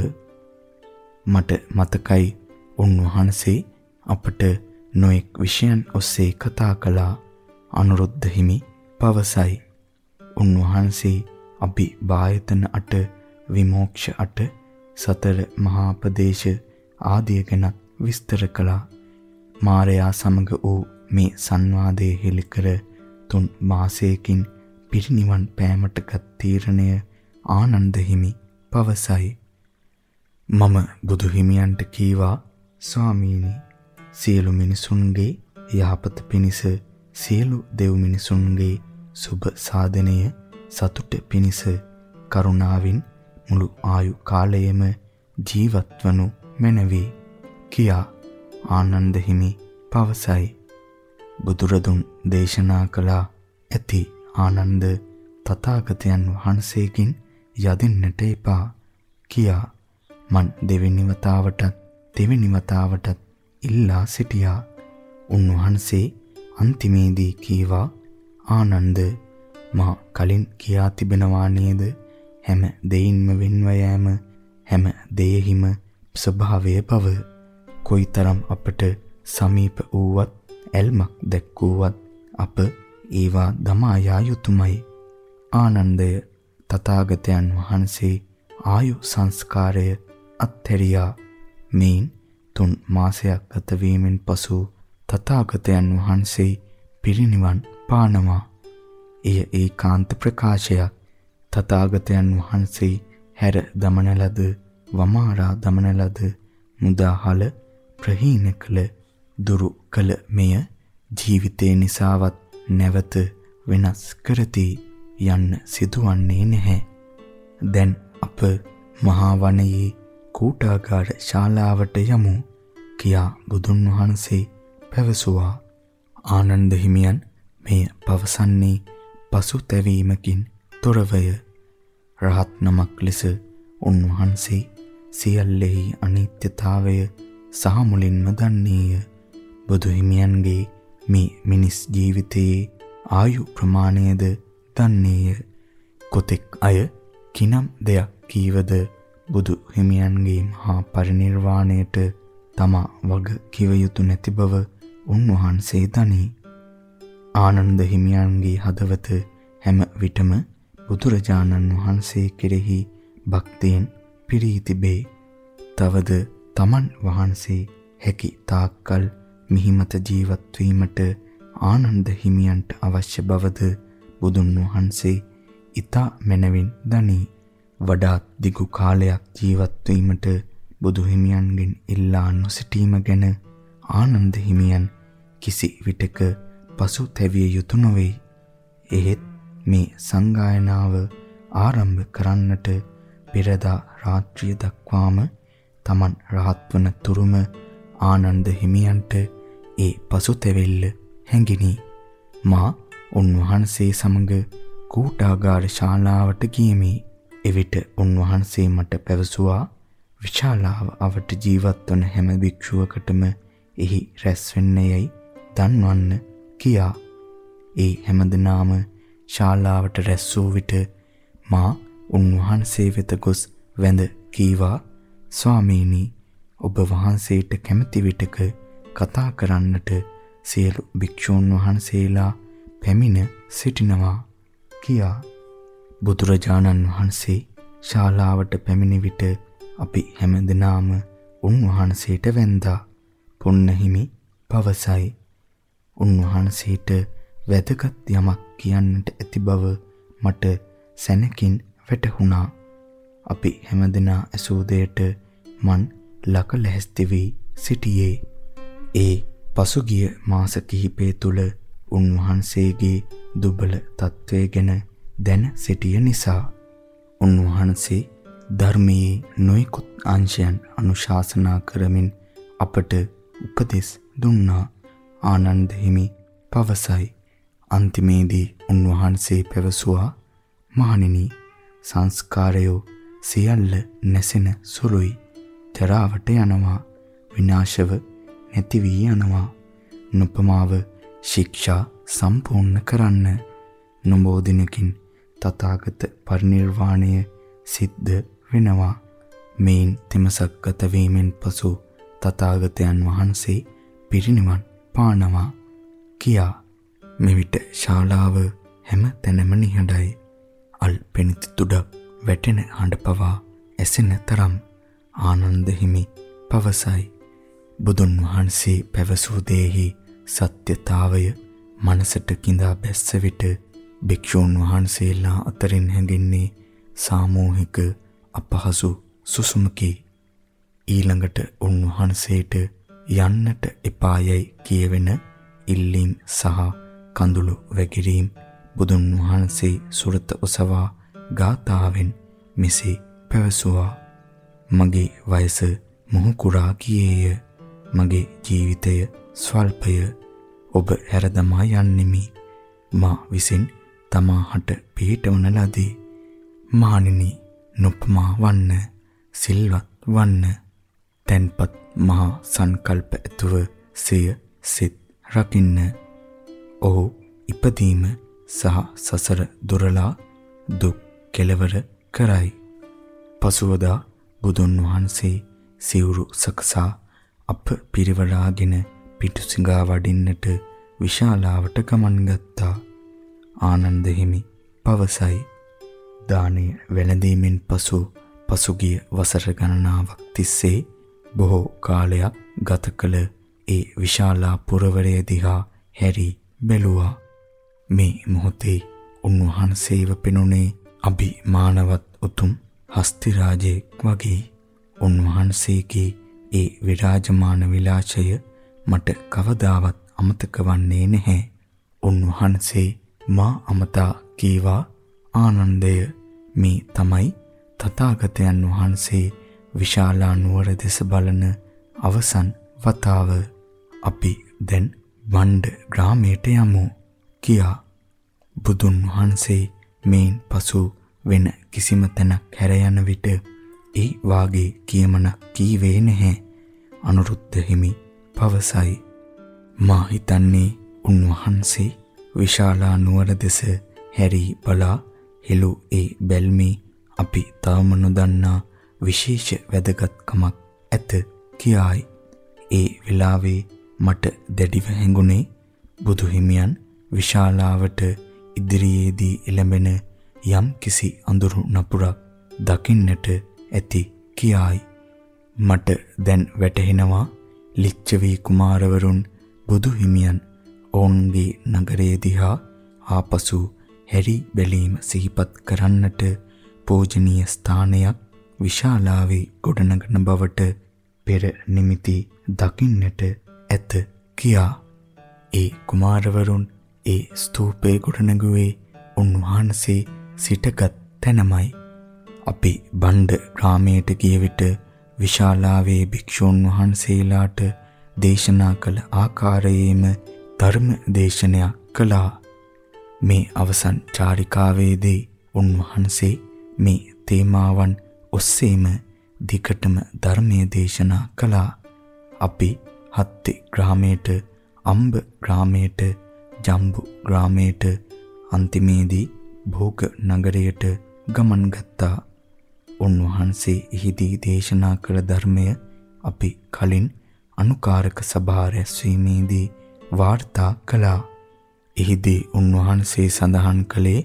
මට මතකයි උන්වහන්සේ අපට නොඑක් විෂයන් ඔස්සේ කතා කළා. අනුරුද්ධ හිමි පවසයි. උන්වහන්සේ අපි බායතන අට විමෝක්ෂ අට සතර මහා ප්‍රදේශ ආදිය ගැන විස්තර කළා. මාරයා සමග වූ මේ සංවාදයේ හෙළිකර තුන් මාසයකින් පිරිනිවන් පෑමටගත් තීරණය ආනන්ද හිමි පවසයි. මම බුදු හිමියන්ට කීවා ස්වාමීනි සියලු මිනිසුන්ගේ යහපත පිණිස සියලු දෙව් මිනිසුන්ගේ සුබ සාධනය සතුට පිණිස කරුණාවෙන් මුළු ආයු කාලයම ජීවත්වනු මැනවි. කියා ආනන්ද හිමි පවසයි. බුදුරදුන් දේශනා කළ ඇති ආනන්ද තථාගතයන් වහන්සේකින් යදින්නට එපා. කියා මන් දෙවෙනි වතාවටත් දෙවෙනි වතාවටත් ඉල්ලා සිටියා. උන්වහන්සේ අන්තිමේදී කීවා ආනන්ද මා කලින් කියා තිබෙනවා නේද? හැම දෙයින්ම වෙන්ව යෑම හැම දෙයෙහිම ස්වභාවය බව. කොයිතරම් අපට සමීප වූවත් ඇල්මක් දැක්වුවත් අප ඒවා දමා යා යුතුයමයි ආනන්දය තථාගතයන් වහන්සේ ආයු සංස්කාරය අත්හැරියා. මේන් තුන් මාසයක් ගත වීමෙන් පසු තථාගතයන් වහන්සේ පිරිනිවන් පානවා. එය ඒකාන්ත ප්‍රකාශයක්. තථාගතයන් වහන්සේ හැර දමන ලද වමාරා දමන ලද මුදාහල ප්‍රහීන කළ දුරු කළ මෙය ජීවිතේ නිසාවත් නැවත වෙනස් කරති යන්න සිදුවන්නේ නැහැ. දැන් අප මහා වනයේ කූටාගාර ශාලාවට යමු කියා බුදුන් වහන්සේ පැවසුවා. ආනන්ද හිමියන් මෙය පවසන්නේ පසුතැවීමකින් තොරවය. රහත් නමක් ලෙස උන්වහන්සේ සියල්ලෙහි අනිත්‍යතාවය සහ මුලින්ම දන්නේය. බුදු හිමියන්ගේ මේ මිනිස් ජීවිතයේ ආයු ප්‍රමාණයද දන්නේය. කොතෙක් අය කිනම් දෙයක් කීවද බුදු හිමියන්ගේ මහා පරිනිර්වාණයට තමා වග කිව යුතු නැති බව උන්වහන්සේ දනී. ආනන්ද හිමියන්ගේ හදවත හැම විටම බුදුරජාණන් වහන්සේ කෙරෙහි භක්තියෙන් පිරී තිබේ. තවද තමන් වහන්සේ හැකි තාක්කල් මිහිමත ජීවත් වීමට ආනන්ද හිමියන්ට අවශ්‍ය බවද බුදුන් වහන්සේ ඊතා මැනවින් දනී. වඩාත් දිගු කාලයක් ජීවත් වීමට බුදු හිමියන්ගෙන් ඉල්ලා නොසිටීම ගැන ආනන්ද හිමියන් කිසි විටක පසු තැවිය යුතු නොවේ. එහෙත් මේ සංගායනාව ආරම්භ කරන්නට පෙරදා රාත්‍රිය දක්වාම Taman රහත් වන තුරුම ආනන්ද හිමියන්ට ඒ පසුතැවිල්ල හැඟිනි. මා උන්වහන්සේ සමග කූටාගාර ශාලාවට ගියමි. එවිට උන්වහන්සේ මට පැවසුවා විශාලාව අවට ජීවත් වන හැම භික්ෂුවකටම එහි රැස් වෙන්නේයි දන්වන්න කියා. ඒ හැමදෙනාම ශාලාවට රැස් වූ විට මා උන්වහන්සේ වෙත ගොස් වැඳ කීවා ස්වාමීනි ඔබ වහන්සේට කැමති විටක කතා කරන්නට සියලු භික්ෂූන් වහන්සේලා පැමිණ සිටිනවා කියා බුදුරජාණන් වහන්සේ ශාලාවට පැමිණි විට අපි හැමදෙනාම උන්වහන්සේට වැඳා පුන්නහිමි පවසයි උන්වහන්සේට වැදගත් යමක් කියන්නට ඇති බව මට සැනකින් වැටහුණා. අපි හැමදෙනා ඇසූ දෙයට මන් ලක ලැහැස්ති වී සිටියේ. ඒ පසුගිය මාස කිහිපය තුල උන්වහන්සේගේ දුබල තත්වය ගැන දැන සිටිය නිසා උන්වහන්සේ ධර්මයේ නොයෙකුත් අංශයන් අනුශාසනා කරමින් අපට උපදෙස් දුන්නා. ආනන්ද හිමි පවසයි. අන්තිමේදී උන්වහන්සේ පැවසුවා මහණෙනි සංස්කාරයෝ සියල්ල නැසෙන සුළුයි. තරාවට යනවා. විනාශව නැති වී යනවා. නුපමාව ශික්ෂා සම්පූර්ණ කරන්න. නොබෝධිනකින් තථාගත පරිනිර්වාණය සිද්ධ වෙනවා. මේන් තෙමසක් ගත වීමෙන් පසු තථාගතයන් වහන්සේ පිරිනිවන් පානවා කියා. මෙවිට ශාලාව හැම තැනම නිහඬයි. අල් පෙනිති තුඩක් වැටෙන හඬ පවා ඇසෙන තරම් ආනන්ද හිමි පවසයි. බුදුන් වහන්සේ පැවසූ දෙෙහි සත්‍යතාවය මනසට கிඳා බැස්ස විට භික්ෂූන් වහන්සේලා අතරින් හැඟෙන්නේ සාමූහික අපහසු සුසුමකි. ඊළඟට උන්වහන්සේට යන්නට එපායයි කියවෙන ඉල්ලීම් සහ කඳුළු වැගිරීම් බුදුන් වහන්සේ සුරත ඔසවා ගාතාවෙන් මෙසේ පැවසුවා. මගේ වයස මොහු කුරා ගියේය. මගේ ජීවිතය ස්වල්පය. ඔබ හැරදමා යන්නෙමි. මා විසින් තමාහට පිහිටවන ලදී මහණෙනි නොපමා වන්න සිල්වත් වන්න තැන්පත් මහා සංකල්ප ඇතුව සිය සිත් රකින්න ඔහු ඉපදීම සහ සසර දුරලා දුක් කෙලවර කරයි. පසුවදා බුදුන් වහන්සේ සිවුරු සකසා අප පිරිවලාගෙන පිටුසිඟා වඩින්නට විශාලාවට ගමන් ගත්තා. ආනන්ද හිමි පවසයි. දානය වැළඳීමෙන් පසු පසුගිය වසර ගණනාවක් තිස්සේ බොහෝ කාලයක් ගත කළ ඒ විශාලා පුරවරය දිහා හැරි බැලුවා. මේ මොහොතේ උන්වහන්සේව පෙනුනේ අභිමානවත් උතුම් හස්ති රාජෙක් වගේ උන්වහන්සේගේ ඒ විරාජමාන විලාසය මට කවදාවත් අමතක වන්නේ නැහැ. උන්වහන්සේ මා අමතා කීවා ආනන්දය. මේ තමයි තථාගතයන් වහන්සේ විශාලා නුවර දෙස බලන අවසන් වතාව. අපි දැන් වණ්ඩ ග්‍රාමයට යමු කියා බුදුන් වහන්සේ මේන් පසු වෙන කිසිම තැනක් හැර යන විට ඒ වාගේ කියමනක් කීවේ නැහැ. අනුරුද්ධ හිමි පවසයි. මා හිතන්නේ උන්වහන්සේ විශාලා නුවර දෙස හැරි බලා හෙළු ඒ බැල්මේ අපි තාම නොදන්නා විශේෂ වැදගත්කමක් ඇත කියායි. ඒ වෙලාවේ මට දැඩිව හැඟුණේ බුදු හිමියන් විශාලාවට ඉදිරියේදී එළඹෙන යම් කිසි අඳුරු නපුරක් දකින්නට ඇති කියායි. මට දැන් වැටහෙනවා ලිච්ඡවි කුමාරවරුන් බුදු හිමියන් ඔවුන්ගේ නගරයේ දිහා ආපසු හැරි බැලීම සිහිපත් කරන්නට පූජනීය ස්ථානයක් විශාලාවේ ගොඩනගන බවට පෙර නිමිති දකින්නට ඇත කියා. ඒ කුමාරවරුන් ඒ ස්තූපේ ගොඩනගුවේ උන්වහන්සේ සිටගත් තැනමයි. අපි බණ්ඩ ග්‍රාමයට ගිය විට විශාලාවේ භික්ෂූන් වහන්සේලාට දේශනා කළ ආකාරයේම ධර්ම දේශනයක් කළා. මේ අවසන් චාරිකාවේදී උන්වහන්සේ මේ තේමාවන් ඔස්සේම දිකටම ධර්මයේ දේශනා කළා. අපි හත්ති ග්‍රාමයට, අම්බ ග්‍රාමයට, ජම්බු ග්‍රාමයට අන්තිමේදී භෝග නගරයට ගමන් ගත්තා. උන්වහන්සේ එහිදී දේශනා කළ ධර්මය අපි කලින් අනුකාරක සභා රැස්වීමේදී වාර්තා කළා. එහිදී උන්වහන්සේ සඳහන් කළේ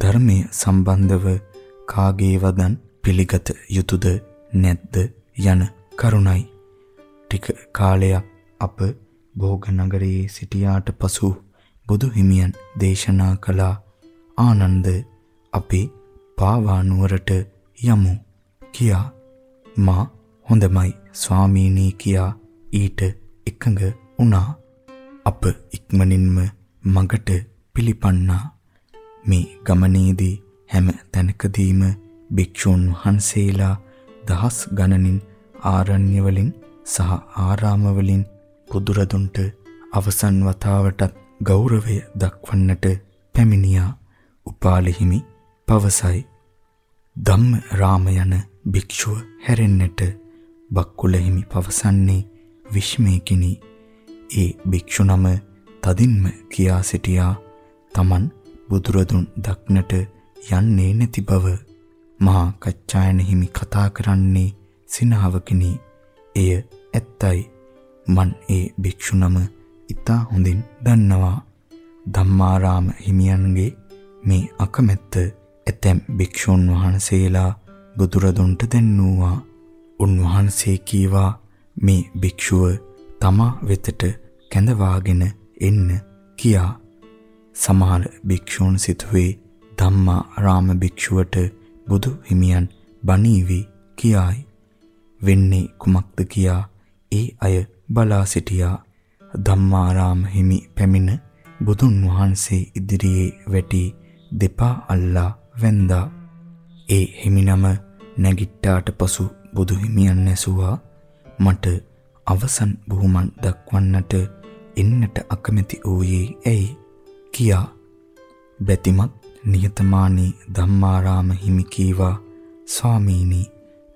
ධර්මය සම්බන්ධව කාගේ වදන් පිළිගත යුතුයද නැද්ද යන කරුණයි. ටික කාලයක් අප භෝග නගරයේ සිටියාට පසු බුදු හිමියන් දේශනා කළ ආනන්ද අපි පාවා නුවරට යමු කියා මා හොඳමයි ස්වාමීනි කියා ඊට එකඟ වුණා අප ඉක්මනින්ම මගට පිළිපන්නා. මේ ගමනේදී හැම තැනකදීම භික්ෂුන් වහන්සේලා දහස් ගණනින් ආරණ්‍ය වලින් සහ ආරාම වලින් බුදුරදුන්ට අවසන් වතාවටත් ගෞරවය දක්වන්නට පැමිණියා. උපාලි හිමි පවසයි. ධම්ම රාම යන භික්ෂුව හැරෙන්නට බක්කුල හිමි පවසන්නේ විශ්මයකිනි. ඒ භික්ෂු නම තදින්ම කියා සිටියා තමන් බුදුරදුන් දක්නට යන්නේ නැති බව. මහා කච්චායන හිමි කතා කරන්නේ සිනාවකිනි. එය ඇත්තයි. මන් ඒ භික්ෂු නම ඉතා හොඳින් දන්නවා. ධම්මාරාම හිමියන්ගේ මේ අකමැත්ත ඇතැම් භික්ෂුන් වහන්සේලා බුදුරදුන්ට දැන්වුවා. උන්වහන්සේ කීවා මේ භික්ෂුව තමා වෙතට කැඳවාගෙන එන්න කියා. සමහර භික්ෂූන් සිතුවේ ධම්මා රාම භික්ෂුවට බුදු හිමියන් බණීවි කියායි. වෙන්නේ කුමක්ද කියා ඒ අය බලා සිටියා. ධම්මාරාම හිමි පැමිණ බුදුන් වහන්සේ ඉදිරියේ වැටි දෙපා අල්ලා වැන්දා. ඒ හිමිනම නැගිට්ටාට පසු බුදු හිමියන් ඇසුවා මට අවසන් බුහුමන් දක්වන්නට එන්නට අකමැති වූයේ ඇයි? කියා. බැතිමත් නියතමානී ධම්මාරාම හිමි කීවා. ස්වාමීනි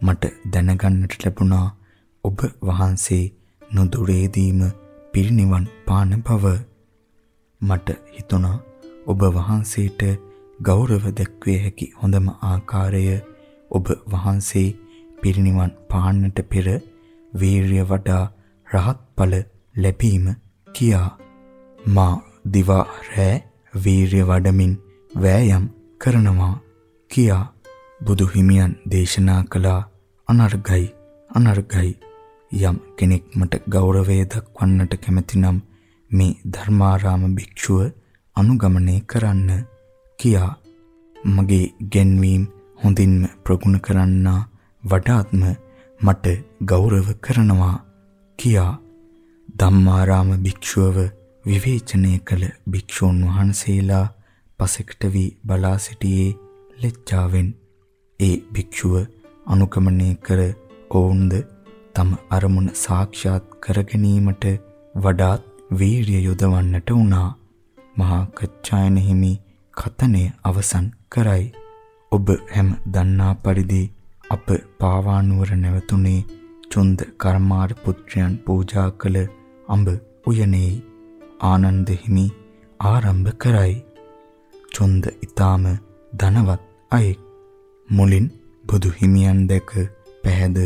මට දැනගන්නට ලැබුණා ඔබ වහන්සේ නොදුරේදීම පිරිනිවන් පාන බව. මට හිතුණා ඔබ වහන්සේට ගෞරව දැක්විය හැකි හොඳම ආකාරය ඔබ වහන්සේ පිරිනිවන් පාන්නට පෙර වීරිය වඩා රහත් ඵල ලැබීම කියා. මා දිවා රෑ වීරිය වඩමින් වෑයම් කරනවා කියා. බුදු හිමියන් දේශනා කළ අනර්ගයි අනර්ගයි යම් කෙනෙක් මට ගෞරවය දක්වන්නට කැමැතිනම් මේ ධර්මාරාම භික්ෂුව අනුගමනය කරන්න කියා. මගේ ගැන්වීම් හොඳින්ම ප්‍රගුණ කරන්නා වඩාත්ම මට ගෞරව කරනවා කියා ධම්මාරාම භික්ෂුවව විවේචනය කළ භික්ෂූන් වහන්සේලා පසෙකට වී බලා සිටියේ ලැජ්ජාවෙන් ඒ භික්ෂුව අනුගමනය කර ඔවුන්ද තම අරමුණ සාක්ෂාත් කර ගැනීමට වඩාත් වීරිය යොදවන්නට වුණා මහා කච්චායන හිමි කතනය අවසන් කරයි. ඔබ හැම දන්නා පරිදි අප පාවානුවර නැවතුනේ චොන්ද කර්මාර පුත්‍රයන් පූජා කළ අඹ උයනේ ආනන්ද හිමි ආරම්භ කරයි. චොන්ද ඊටාම ධනවත් අයෙක් මුලින් බුදු හිමියන් දැක පැහැද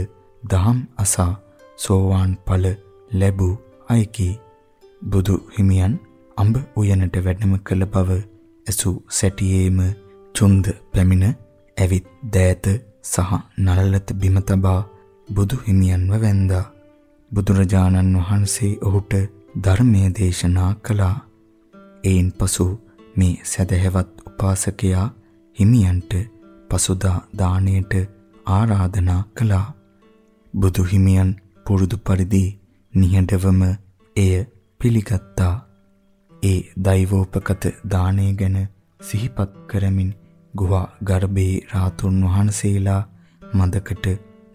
දහම් අසා සෝවාන් ඵල ලැබූ අයකි බුදු හිමියන් අඹ උයනට වැඩම කළ බව ඇසු සැටියේම චුන්ද පැමිණ ඇවිත් දෑත සහ නළලත බිම තබා බුදු හිමියන්ව වැන්දා. බුදුරජාණන් වහන්සේ ඔහුට ධර්මයේ දේශනා කළා. එයින් පසු මේ සදහැවත් උපාසකයා හිමියන්ට පසුදා දාණයට ආරාධනා කළා. බුදු හිමියන් පුරුදු පරිදි නිහඬවම එය පිළිගත්තා. ඒ දෛවෝපකත දාණය ගැන සිහිපත් කරමින් ගුහා ගර්භයේ රාතුන් වහන්සේලා මදකට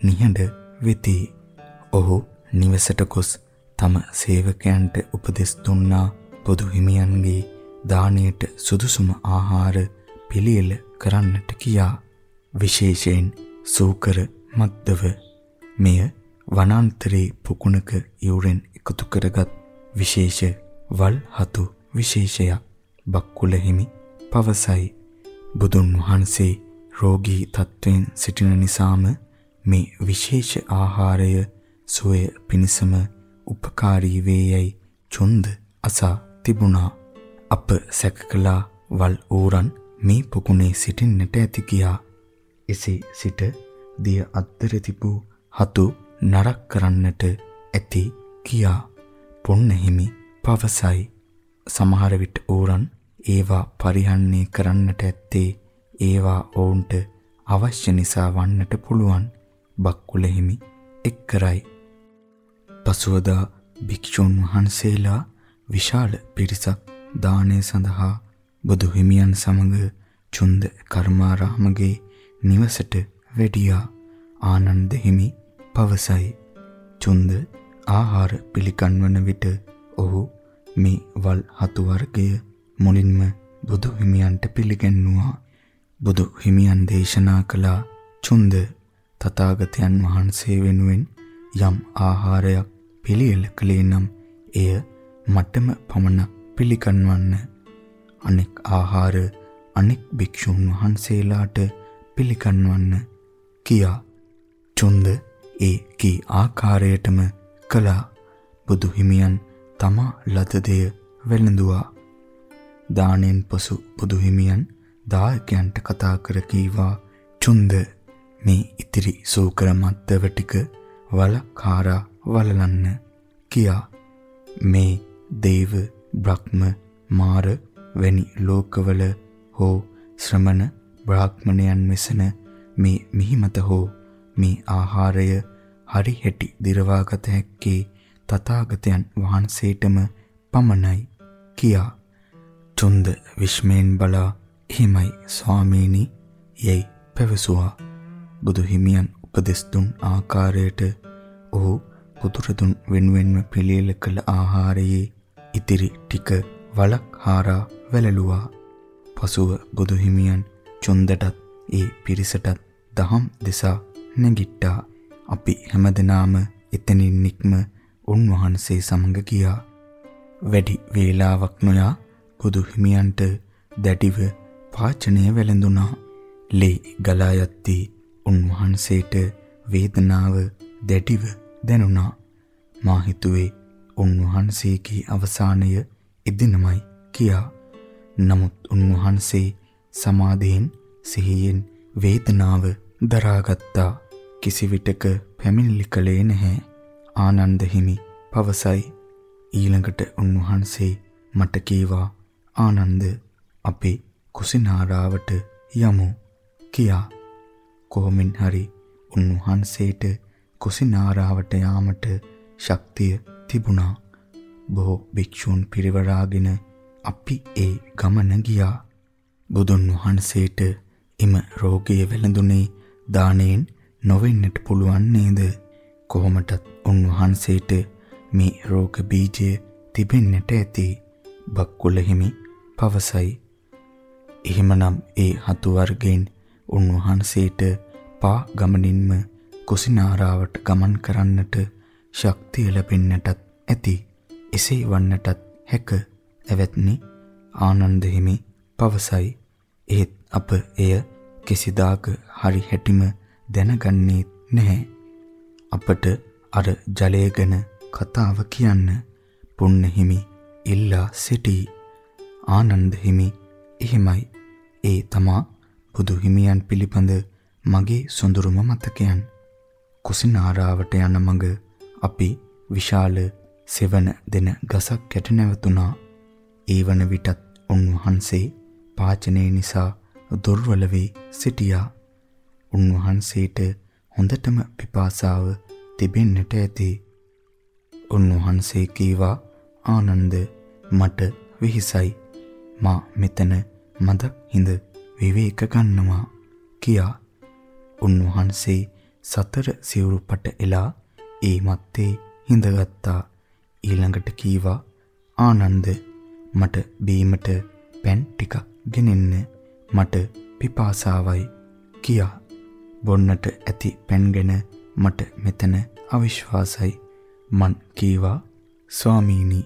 නිහඬ වෙති. ඔහු නිවසට ගොස් තම සේවකයන්ට උපදෙස් දුන්නා පොදු හිමියන්ගේ දාණයට සුදුසුම ආහාර පිළියෙල කරන්නට කියා. විශේෂයෙන් සූකර මද්දව මෙය වනාන්තරේ පුකුණක යුරෙන් එකතු කරගත් විශේෂ වල් හතු විශේෂයක් බක්කුල හිමි පවසයි බුදුන් වහන්සේ රෝගී තත්වෙන් සිටින නිසාම මේ විශේෂ ආහාරය සුවය පිණසම උපකාරී වේයයි චොන්ද අසා තිබුණා. අප සැකකලා වල් ඌරන් මේ පුකුණේ සිටින්නට ඇති කියා එසේ සිට දිය අත්තර තිබූ හතු නරක් කරන්නට ඇති කියා පොන්නහිමි පවසයි. සමහර විට ඌරන් ඒවා පරිහරණය කරන්නට ඇත්තේ ඒවා ඔවුන්ට අවශ්‍ය නිසා වන්නට පුළුවන් බක්කුල හිමි එක් කරයි පසුවදා භික්ෂුන් වහන්සේලා විශාල පිරිසක් දානය සඳහා බුදු හිමියන් සමග චුන්ද කර්මාරාමගේ නිවසට වැඩියා ආනන්ද හිමි පවසයි. චුන්ද ආහාර පිළිකන්වන විට ඔහු මේ වල් හතු වර්ගය මුලින්ම බුදු හිමියන්ට පිළිගැන්වුවා. බුදු හිමියන් දේශනා කළ චුන්ද තථාගතයන් වහන්සේ වෙනුවෙන් යම් ආහාරයක් පිළියෙල කළේ නම් එය මටම පමණක් පිළිකන්වන්න. අනෙක් ආහාර අනෙක් භික්ෂුන් වහන්සේලාට පිළිකන්වන්න කියා චුන්ද ඒ කී ආකාරයටම කළා බුදු හිමියන් තමා ලද දෙය වෙළඳුවා දාණයෙන් පසු බුදු හිමියන් දායකයන්ට කතා කර කීවා චුන්ද මේ ඉතිරි සූකර මත්තව ටික වලකාරා වලලන්න කියා. මේ දේව බ්‍රහ්ම මාර වැනි ලෝකවල හෝ ශ්‍රමණ බ්‍රාහ්මණයන් වෙසන මේ මිහිමත හෝ මේ ආහාරය හරි හැටි දිරවාගත හැක්කේ තථාගතයන් වහන්සේටම පමණයි කියා. චුන්ද විශ්මයෙන් බලා එහිමයි ස්වාමීනි යයි පැවසුවා බුදු හිමියන් උපදෙස් දුන් ආකාරයට ඔහු පුදුරදුන් වෙනුවෙන්ම පිළියෙල කළ ආහාරයේ ඉතිරි ටික වලක් හාරා වැළලුවා පසුව බුදු හිමියන් චුන්දටත් ඒ පිරිසටත් දහම් දෙසා නැගිට්ටා. අපි හැමදෙනාම එතනින් නික්ම උන්වහන්සේ සමග ගියා. වැඩි වේලාවක් නොයා බුදු හිමියන්ට දැඩිව පාචනය වැළඳුණා. ලේ ගලා යද්දී උන්වහන්සේට වේදනාව දැඩිව දැනුණා. මා හිතුවේ උන්වහන්සේගේ අවසානය එදිනමයි කියා. නමුත් උන්වහන්සේ සමාධියෙන් සිහියෙන් වේදනාව දරාගත්තා කිසිවිටක පැමිණිලි කළේ නැහැ ආනන්ද හිමි පවසයි ඊළඟට උන්වහන්සේ මට කීවා ආනන්ද අපි කුසිනාරාවට යමු කියා කොහොමින් හරි උන්වහන්සේට කුසිනාරාවට යාමට ශක්තිය තිබුණා බොහෝ භික්ෂූන් පිරිවරාගෙන අපි ඒ ගමන ගියා බුදුන් වහන්සේට එම රෝගය වැළඳුනේ දාණයෙන් නොවෙන්නට පුළුවන් නේද? කොහොමටත් උන්වහන්සේට මේ රෝග බීජය තිබෙන්නට ඇති. බක්කුල හිමි පවසයි. එහෙමනම් ඒ හතු වර්ගයෙන් උන්වහන්සේට පා ගමනින්ම කුසිනාරාවට ගමන් කරන්නට ශක්තිය ලැබෙන්නටත් ඇති. එසේ වන්නටත් හැක. එවත්නි ආනන්ද හිමි පවසයි. එහෙත් අප එය කිසිදාක හරි හැටිම දැනගන්නේ නැහැ. අපට අර ජලය ගැන කතාව කියන්න පුන්න හිමි ඉල්ලා සිටි ආනන්ද හිමි. එහෙමයි. ඒ තමා බුදු හිමියන් පිළිබඳ මගේ සොඳුරුම මතකයන්. කුසිනාරාවට යන මඟ අපි විශාල සෙවන දෙන ගසක් යට නැවතුණා. ඒ වන විටත් උන්වහන්සේ පාචනයේ නිසා දුර්වල වී සිටියා. උන්වහන්සේට හොඳටම පිපාසාව තිබෙන්නට ඇති. උන්වහන්සේ කීවා ආනන්ද මට විහිසයි. මා මෙතන මද හිඳ විවේක ගන්නවා කියා උන්වහන්සේ සතර සිවුරු පට එලා ඒ මත්තේ හිඳගත්තා. ඊළඟට කීවා ආනන්ද මට බීමට පැන් ටිකක් ගෙනෙන්න. මට පිපාසාවයි කියා. බොන්නට ඇති පැන්ගෙන මට මෙතන අවිශ්වාසයි. මන් කීවා ස්වාමීනි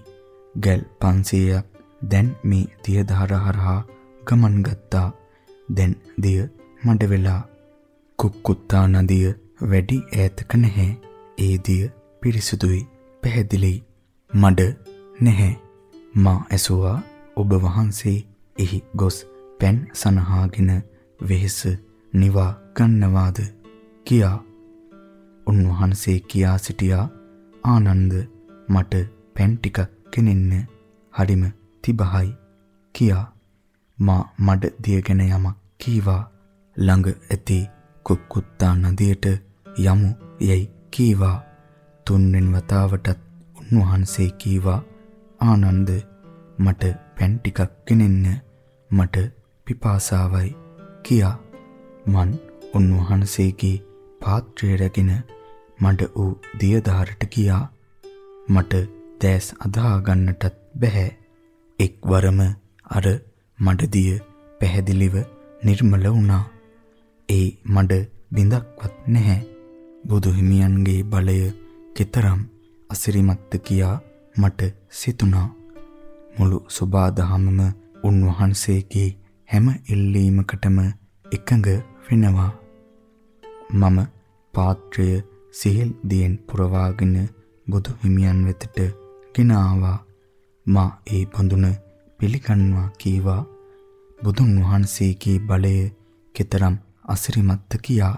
ගල් 500ක් දැන් මේ දියදහර හරහා ගමන් ගත්තා. දැන් දිය මඩ වෙලා කුක්කුත්තා නදිය වැඩි ඈතක නැහැ. ඒ දිය පිරිසුදුයි පැහැදිලි. මඩ නැහැ. මා ඇසුවා ඔබ වහන්සේ එහි ගොස් පෙන් සනහාගෙන වෙහෙස නිවා ගන්නවාද? කියා. උන්වහන්සේ කියා සිටියා ආනන්ද මට පෙන් ටික කෙනෙන්න. හරිම තිබහයි කියා මා මඩ දියගෙන යමක් කීවා. ළඟ ඇති කුක්කුත්තා නදියට යමු යයි කීවා. තුන්වෙනි වතාවටත් උන්වහන්සේ කීවා ආනන්ද මට පැන් ටිකක් ගෙනෙන්න මට පිපාසාවයි කියා. මන් උන්වහන්සේගේ පාත්‍රය රැගෙන මඩ වූ දියදාරට ගියා. මට දැස් අදා ගන්නටත් බැහැ. එක්වරම අර මඩදිය පැහැදිලිව නිර්මල වුණා. ඒ මඩ බිඳක්වත් නැහැ. බුදු හිමියන්ගේ බලය කතරම් අසිරිමත්ද කියා මට සිතුණා. මුළු සුබාදහමම උන්වහන්සේගේ හැම ඉල්ලීමකටම එකඟ වෙනවා. මම පාත්‍රය සිහිල් දියෙන් පුරවාගෙන බුදු හිමියන් වෙතට ගෙන ආවා මා ඒ බඳුන පිළිගන්වා කීවා. බුදුන් වහන්සේගේ බලය කතරම් අසිරිමත්ද කියා.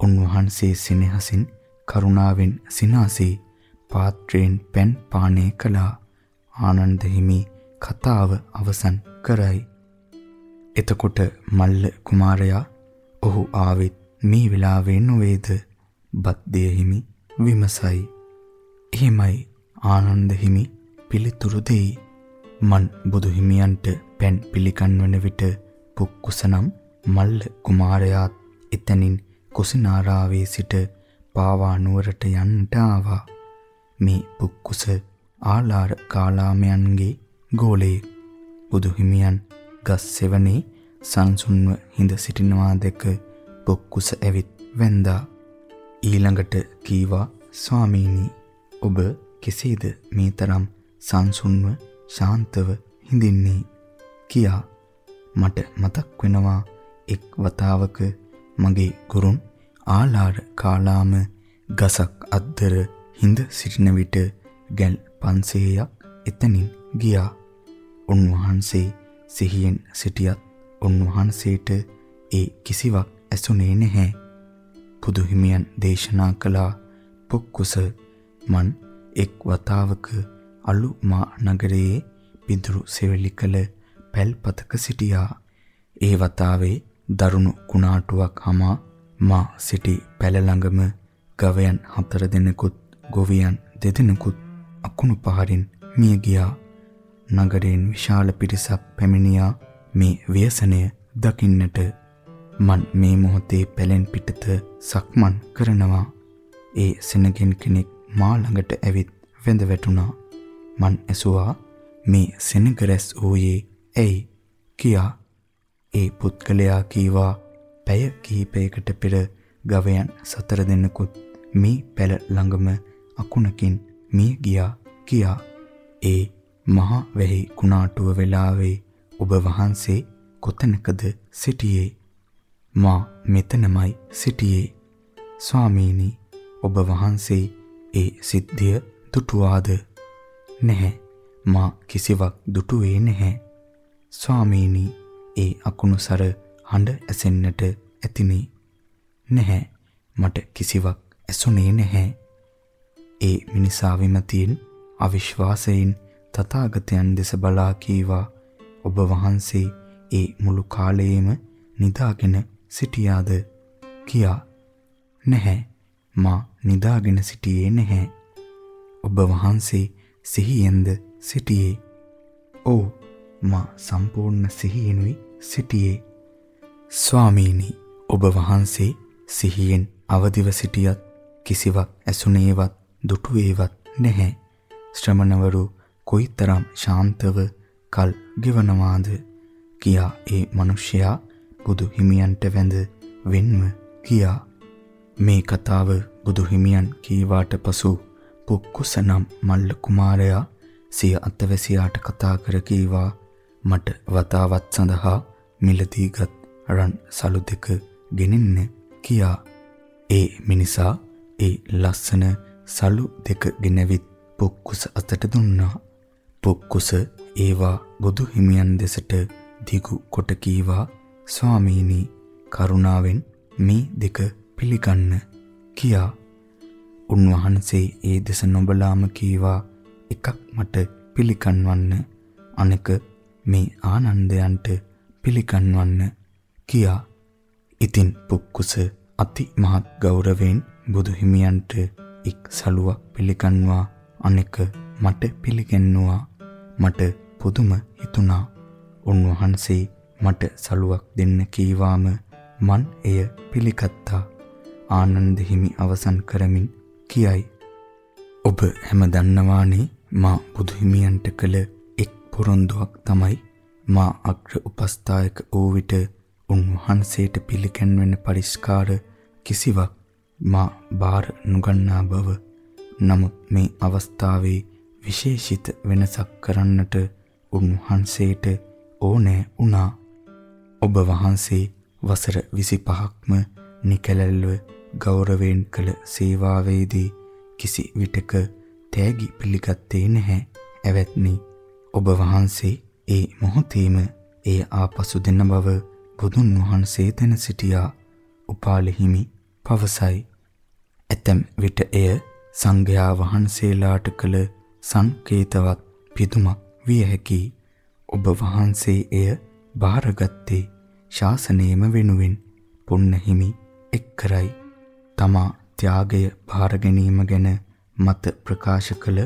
උන්වහන්සේ සෙනෙහසින් කරුණාවෙන් සිනාසී පාත්‍රයෙන් පෙන් පානය කළා. ආනන්ද හිමි කතාව අවසන් කරයි. එතකොට මල්ල කුමාරයා ඔහු ආවෙත් මේ වෙලාවේ නොවේද? බද්දේ හිමි විමසයි. එහෙමයි ආනන්ද හිමි පිළිතුරු දෙයි මන් බුදු හිමියන්ට පෙන් පිළිකන්වන විට පුක්කුසනම් මල්ල කුමාරයාත් එතනින් කුසිනාරාවේ සිට පාවා නුවරට යන්නට ආවා. මේ පුක්කුස ආලාර කාලාමයන්ගේ ගෝලයේ. බුදු හිමියන් ගස් සෙවණේ සංසුන්ව හිඳ සිටිනවා දැක පුක්කුස ඇවිත් වැන්දා. ඊළඟට කීවා ස්වාමීනි ඔබ කෙසේද මේ තරම් සංසුන්ව ශාන්තව හිඳින්නේ කියා මට මතක් වෙනවා එක් වතාවක මගේ ගුරුන් ආලාර කාලාම ගසක් අද්දර හිඳ සිටින විට ගැල් 500ක් එතනින් ගියා. උන්වහන්සේ සිහියෙන් සිටියත් උන්වහන්සේට ඒ කිසිවක් ඇසුනේ නැහැ. බුදු හිමියන් දේශනා කළ පුක්කුස මන් එක් වතාවක අලු මා නගරයේ පිදුරු සෙවලි කළ පැල්පතක සිටියා. ඒ වතාවේ දරුණු කුණාටුවක් හමා මා සිටි පැල ළඟම ගවයන් හතර දෙනෙකුත් ගොවියන් දෙදෙනෙකුත් අකුණු පහරින් මිය ගියා. නගරයෙන් විශාල පිරිසක් පැමිණියා මේ ව්‍යසනය දකින්නට. මන් මේ මොහොතේ පැලෙන් පිටත සක්මන් කරනවා. ඒ සෙනගෙන් කෙනෙක් මා ළඟට ඇවිත් වැඳ වැටුණා. මන් ඇසුවා මේ සෙනග රැස් වූයේ ඇයි? කියා. ඒ පුත්කලයා කීවා පැය කිහිපයකට පෙර ගවයන් සතර දෙනෙකුත් මේ පැල ළඟම අකුණකින් මිය ගියා කියා. ඒ මහා වැහි කුණාටුව වෙලාවේ ඔබ වහන්සේ කොතැනකද සිටියේ? මා මෙතනමයි සිටියේ. ස්වාමීනි ඔබ වහන්සේ ඒ සිද්ධිය දුටුවාද? නැහැ. මා කිසිවක් දුටුවේ නැහැ. ස්වාමීනි ඒ අකුණුසර හඬ ඇසෙන්නට ඇතිනි. නැහැ. මට කිසිවක් ඇසුනේ නැහැ. ඒ මිනිසා විමතියෙන් අවිශ්වාසයෙන් තථාගතයන් දෙස බලා කීවා. ඔබ වහන්සේ ඒ මුළු කාලයේම නිදාගෙන සිටියාද? කියා නැහැ. මා නිදාගෙන සිටියේ නැහැ. ඔබ වහන්සේ සිහියෙන්ද සිටියේ. ඔව් මා සම්පූර්ණ සිහියෙනුයි සිටියේ. ස්වාමීනි ඔබ වහන්සේ සිහියෙන් අවදිව සිටියත් කිසිවක් ඇසුනේවත් දුටුවේවත් නැහැ. ශ්‍රමණවරු කොයිතරම් ශාන්තව කල් ගෙවනවාද? කියා ඒ මිනිසයා බුදු හිමියන්ට වැඳ වෙන්ම කියා. මේ කතාව බුදු හිමියන් කීවාට පසු පුක්කුස නම් මල්ල කුමාරයා සිය අතවැසියාට කතා කර කීවා. මට වතාවත් සඳහා මිලදීගත් රන් සලු දෙක ගෙනින්න කියා. ඒ මිනිසා ඒ ලස්සන සලු දෙක ගෙනවිත් පුක්කුස අතට දුන්නා. පුක්කුස ඒවා බුදු හිමියන් දෙසට දිගු කොට කීවා ස්වාමීනි කරුණාවෙන් මේ දෙක පිළිගන්න කියා. උන්වහන්සේ ඒ දෙස නොබලාම කීවා. එකක් මට පිළිකන්වන්න අනෙක මේ ආනන්දයන්ට පිළිකන්වන්න කියා. ඉතින් පුක්කුස අති මහත් ගෞරවයෙන් බුදු හිමියන්ට එක් සලුවක් පිළිකන්වා අනෙක මට පිළිගැන්නුවා. මට පුදුම හිතුණා. උන්වහන්සේ මට සලුවක් දෙන්න කීවාම මන් එය පිළිගත්තා. ආනන්ද හිමි අවසන් කරමින් කියයි. ඔබ හැම දන්නවානේ මා බුදු හිමියන්ට කළ එක් පොරොන්දුවක් තමයි මා අග්‍ර උපස්ථායක වූ විට උන්වහන්සේට පිළිගැන්වෙන පරිස්කාර කිසිවක් මා බාර නුගන්නා බව. නමුත් මේ අවස්ථාවේ විශේෂිත වෙනසක් කරන්නට උන්වහන්සේට ඕනෑ වුණා. ඔබ වහන්සේ වසර 25ක්ම නිකැලැල්ව ගෞරවයෙන් කළ සේවාවේදී කිසි විටක තෑගි පිළිගත්තේ නැහැ. ඇවැත්නි ඔබ වහන්සේ ඒ මොහොතේම එය ආපසු දෙන බව බුදුන් වහන්සේ දැන සිටියා. උපාලි හිමි පවසයි. ඇතැම් විට එය සංඝයා වහන්සේලාට කළ සංකේතවත් පිදුමක් විය හැකියි. ඔබ වහන්සේ එය බාරගත්තේ ශාසනයම වෙනුවෙන් පුන්න හිමි එක් කරයි. තමා ත්‍යාගය බාර ගැනීම ගැන මත ප්‍රකාශ කළ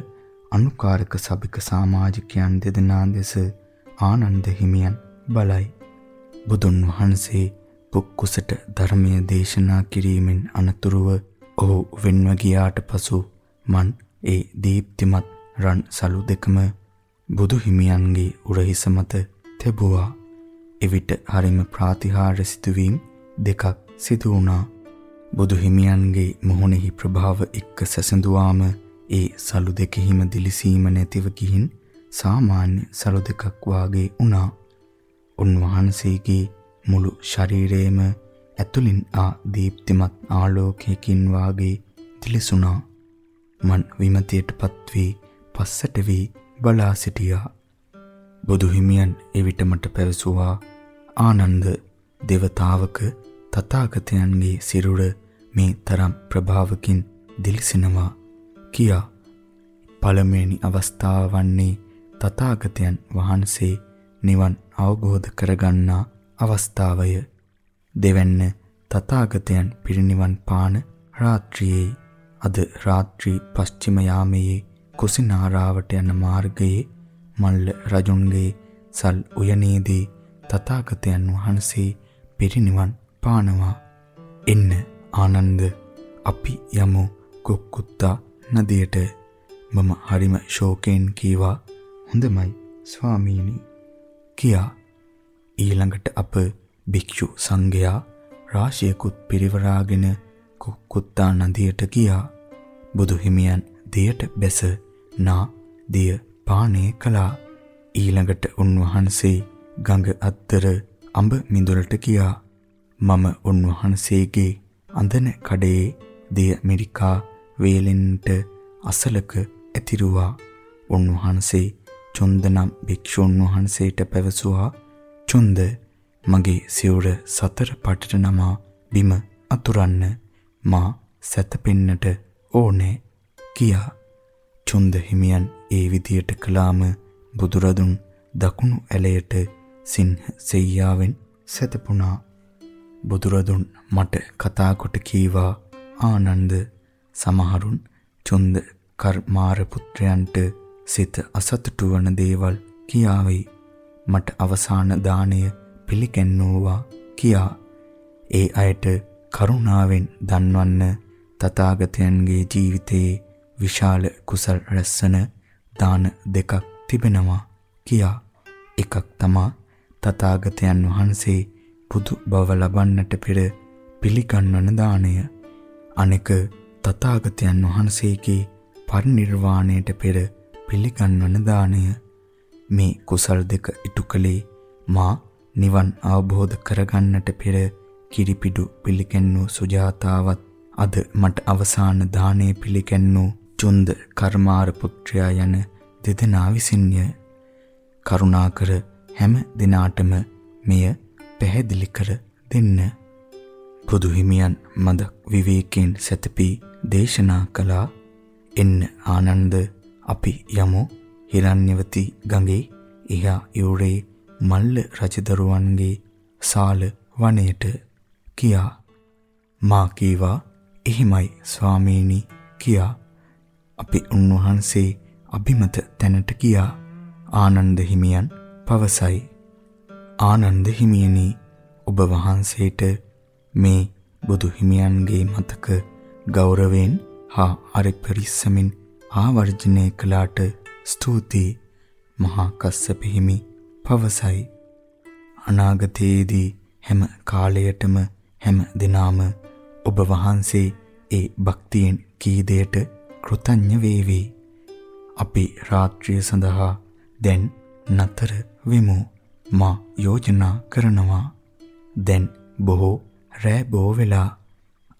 අනුකාරක සභික සමාජිකයන් දෙදෙනා දෙස ආනන්ද හිමියන් බලයි. බුදුන් වහන්සේ පුක්කුසට ධර්මය දේශනා කිරීමෙන් අනතුරුව ඔහු වෙන්ව ගියාට පසු මන් ඒ දීප්තිමත් රන් සලු දෙකම බුදු හිමියන්ගේ උරහිස මත තැබුවා. එවිට හරිම ප්‍රාතිහාර්ය සිදුවීම් දෙකක් සිදු වුණා. බුදු හිමියන්ගේ මොහොනෙහි ප්‍රභාව එක්ක සැසඳුවාම ඒ සලු දෙකෙහිම දිලිසීම නැතිව ගිහින් සාමාන්‍ය සලු දෙකක් වාගේ වුණා. උන්වහන්සේගේ මුළු ශරීරයේම ඇතුලින් ආ දීප්තිමත් ආලෝකයකින් වාගේ දිලිසුණා. මන් විමතියටපත් වී පස්සට වී බලා සිටියා. බුදු හිමියන් එවිට මට පැවසුවා ආනන්ද දේවතාවක තථාගතයන්ගේ සිරුර මේ තරම් ප්‍රභාවකින් දිලිසෙනවා කියා පළමුවෙනි අවස්ථාව වන්නේ තථාගතයන් වහන්සේ නිවන් අවබෝධ කරගන්නා අවස්ථාවය. දෙවැන්න තථාගතයන් පිරිනිවන් පාන රාත්‍රියේ අද රාත්‍රී පශ්චිම යාමයේ කුසිනාරාවට යන මාර්ගයේ මල්ල රජුන්ගේ සල් උයනේදී තථාගතයන් වහන්සේ පිරිනිවන් පානවා. එන්න ආනන්ද අපි යමු කුක්කුත්තා නදියට. මම හරිම ශෝකයෙන් කීවා හොඳමයි ස්වාමීනි කියා. ඊළඟට අප භික්ෂු සංඝයා රාශියකුත් පිරිවරාගෙන කුක්කුත්තා නදියට ගියා. බුදු හිමියන් දියට බැස නා දිය පානය කළා. ඊළඟට උන්වහන්සේ ගඟ අත්තර අඹ මිදුලට ගියා. මම උන්වහන්සේගේ අඳන කඩේ දිය මෙරිකා වේලෙන්ට අසලක ඇතිරුවා. උන්වහන්සේ චොන්දනම් භික්ෂුන් වහන්සේට පැවසුවා. චොන්ද මගේ සිවුර සතර පටට නමා බිම අතුරන්න. මා සැතපෙන්නට ඕනේ කියා. චුන්ද හිමියන් ඒ විදියට කළාම බුදුරදුන් දකුණු ඇලයට සිංහ සෙයියාවෙන් සැතපුණා. බුදුරදුන් මට කතා කොට කීවා ආනන්ද සමහරුන් චුන්ද කර්මාර පුත්‍රයන්ට සිත අසතුටු වන දේවල් කියාවේ මට අවසාන දාණය පිළිගැන්වුවා කියා. ඒ අයට කරුණාවෙන් දන්වන්න තථාගතයන්ගේ ජීවිතයේ විශාල කුසල් රැස්සන දාන දෙකක් තිබෙනවා කියා. එකක් තමා තථාගතයන් වහන්සේ බුදු බව ලබන්නට පෙර පිළිගන්වන දාණය. අනෙක තථාගතයන් වහන්සේගේ පරිනිර්වාණයට පෙර පිළිගන්වන දාණය. මේ කුසල් දෙක ඉටු කළේ මා නිවන් අවබෝධ කරගන්නට පෙර කිරිපිඩු පිළිගැන්වූ සුජාතාවත් අද මට අවසාන දාණය පිළිගැන්වූ චුන්ද කර්මාර පුත්‍රයා යන දෙදෙනා විසින්ය. කරුණාකර හැම දිනාටම මෙය පැහැදිලි කර දෙන්න. බුදු හිමියන් මද විවේකයෙන් සැතපී දේශනා කළා. එන්න ආනන්ද අපි යමු. හිරණ්‍යවති ගඟේ එහා යුරේ මල්ල රජදරුවන්ගේ සාල වනයේට කියා මා කීවා එහිමයි ස්වාමීනි කියා. අපි උන්වහන්සේ අභිමත තැනට ගියා. ආනන්ද හිමියන් පවසයි. ආනන්ද හිමියනි ඔබ වහන්සේට මේ බුදු හිමියන්ගේ මතක ගෞරවයෙන් හා අරිපරිස්සමින් ආවර්ජනය කළාට ස්තුතියි මහා කස්සප හිමි පවසයි අනාගතයේදී හැම කාලයටම හැම දිනාම ඔබ වහන්සේ ඒ භක්තියෙන් කී දෙයට කෘතඥ වේවි. අපි රාත්‍රිය සඳහා දැන් නතර වෙමු. මා යෝජනා කරනවා. දැන් බොහෝ රෑ බෝ වෙලා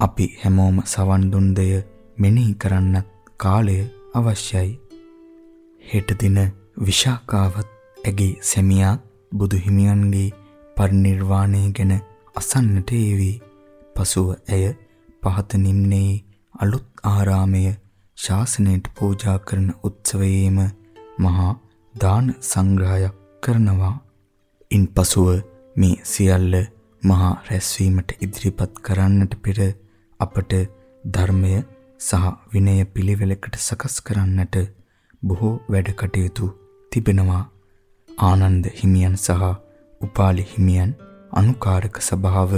අපි හැමෝම සවන් දුන් දෙය මෙනෙහි කරන්නත් කාලය අවශ්‍යයි. හෙට දින විශාකාවත් ඇගේ සැමියා බුදු හිමියන්ගේ පරිනිර්වාණය ගැන අසන්නට ඒවි. පසුව ඇය පහත නිම්නයේ අලුත් ආරාමය ශාසනයට පූජා කරන උත්සවයේම මහා දාන සංග්‍රහයක් කරනවා. ඉන්පසුව මේ සියල්ල මහා රැස්වීමට ඉදිරිපත් කරන්නට පෙර අපට ධර්මය සහ විනය පිළිවෙලකට සකස් කරන්නට බොහෝ වැඩ කටයුතු තිබෙනවා. ආනන්ද හිමියන් සහ උපාලි හිමියන් අනුකාරක සභාව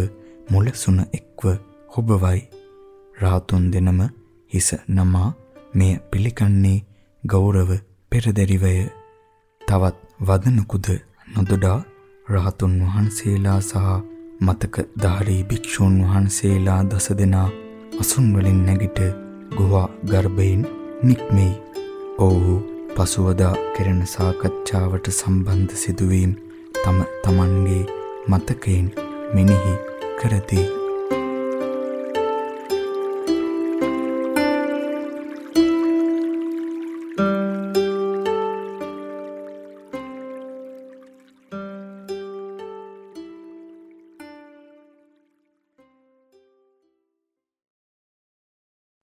මුලසුන එක්ව හොබවයි. රාතුන් දෙනම හිස නමා මෙය පිළිගන්නේ ගෞරව පෙරදරිවය. තවත් වදනකුද නොදොඩා රහතුන් වහන්සේලා සහ මතක ධාරී භික්ෂූන් වහන්සේලා දස දෙනා අසුන් වලින් නැගිට ගුහා ගර්භයෙන් නික්මෙයි. ඔව්හු පසුවදා කෙරෙන සාකච්ඡාවට සම්බන්ධ සිදුවීම් තම තමන්ගේ මතකයෙන් මෙනෙහි කරති.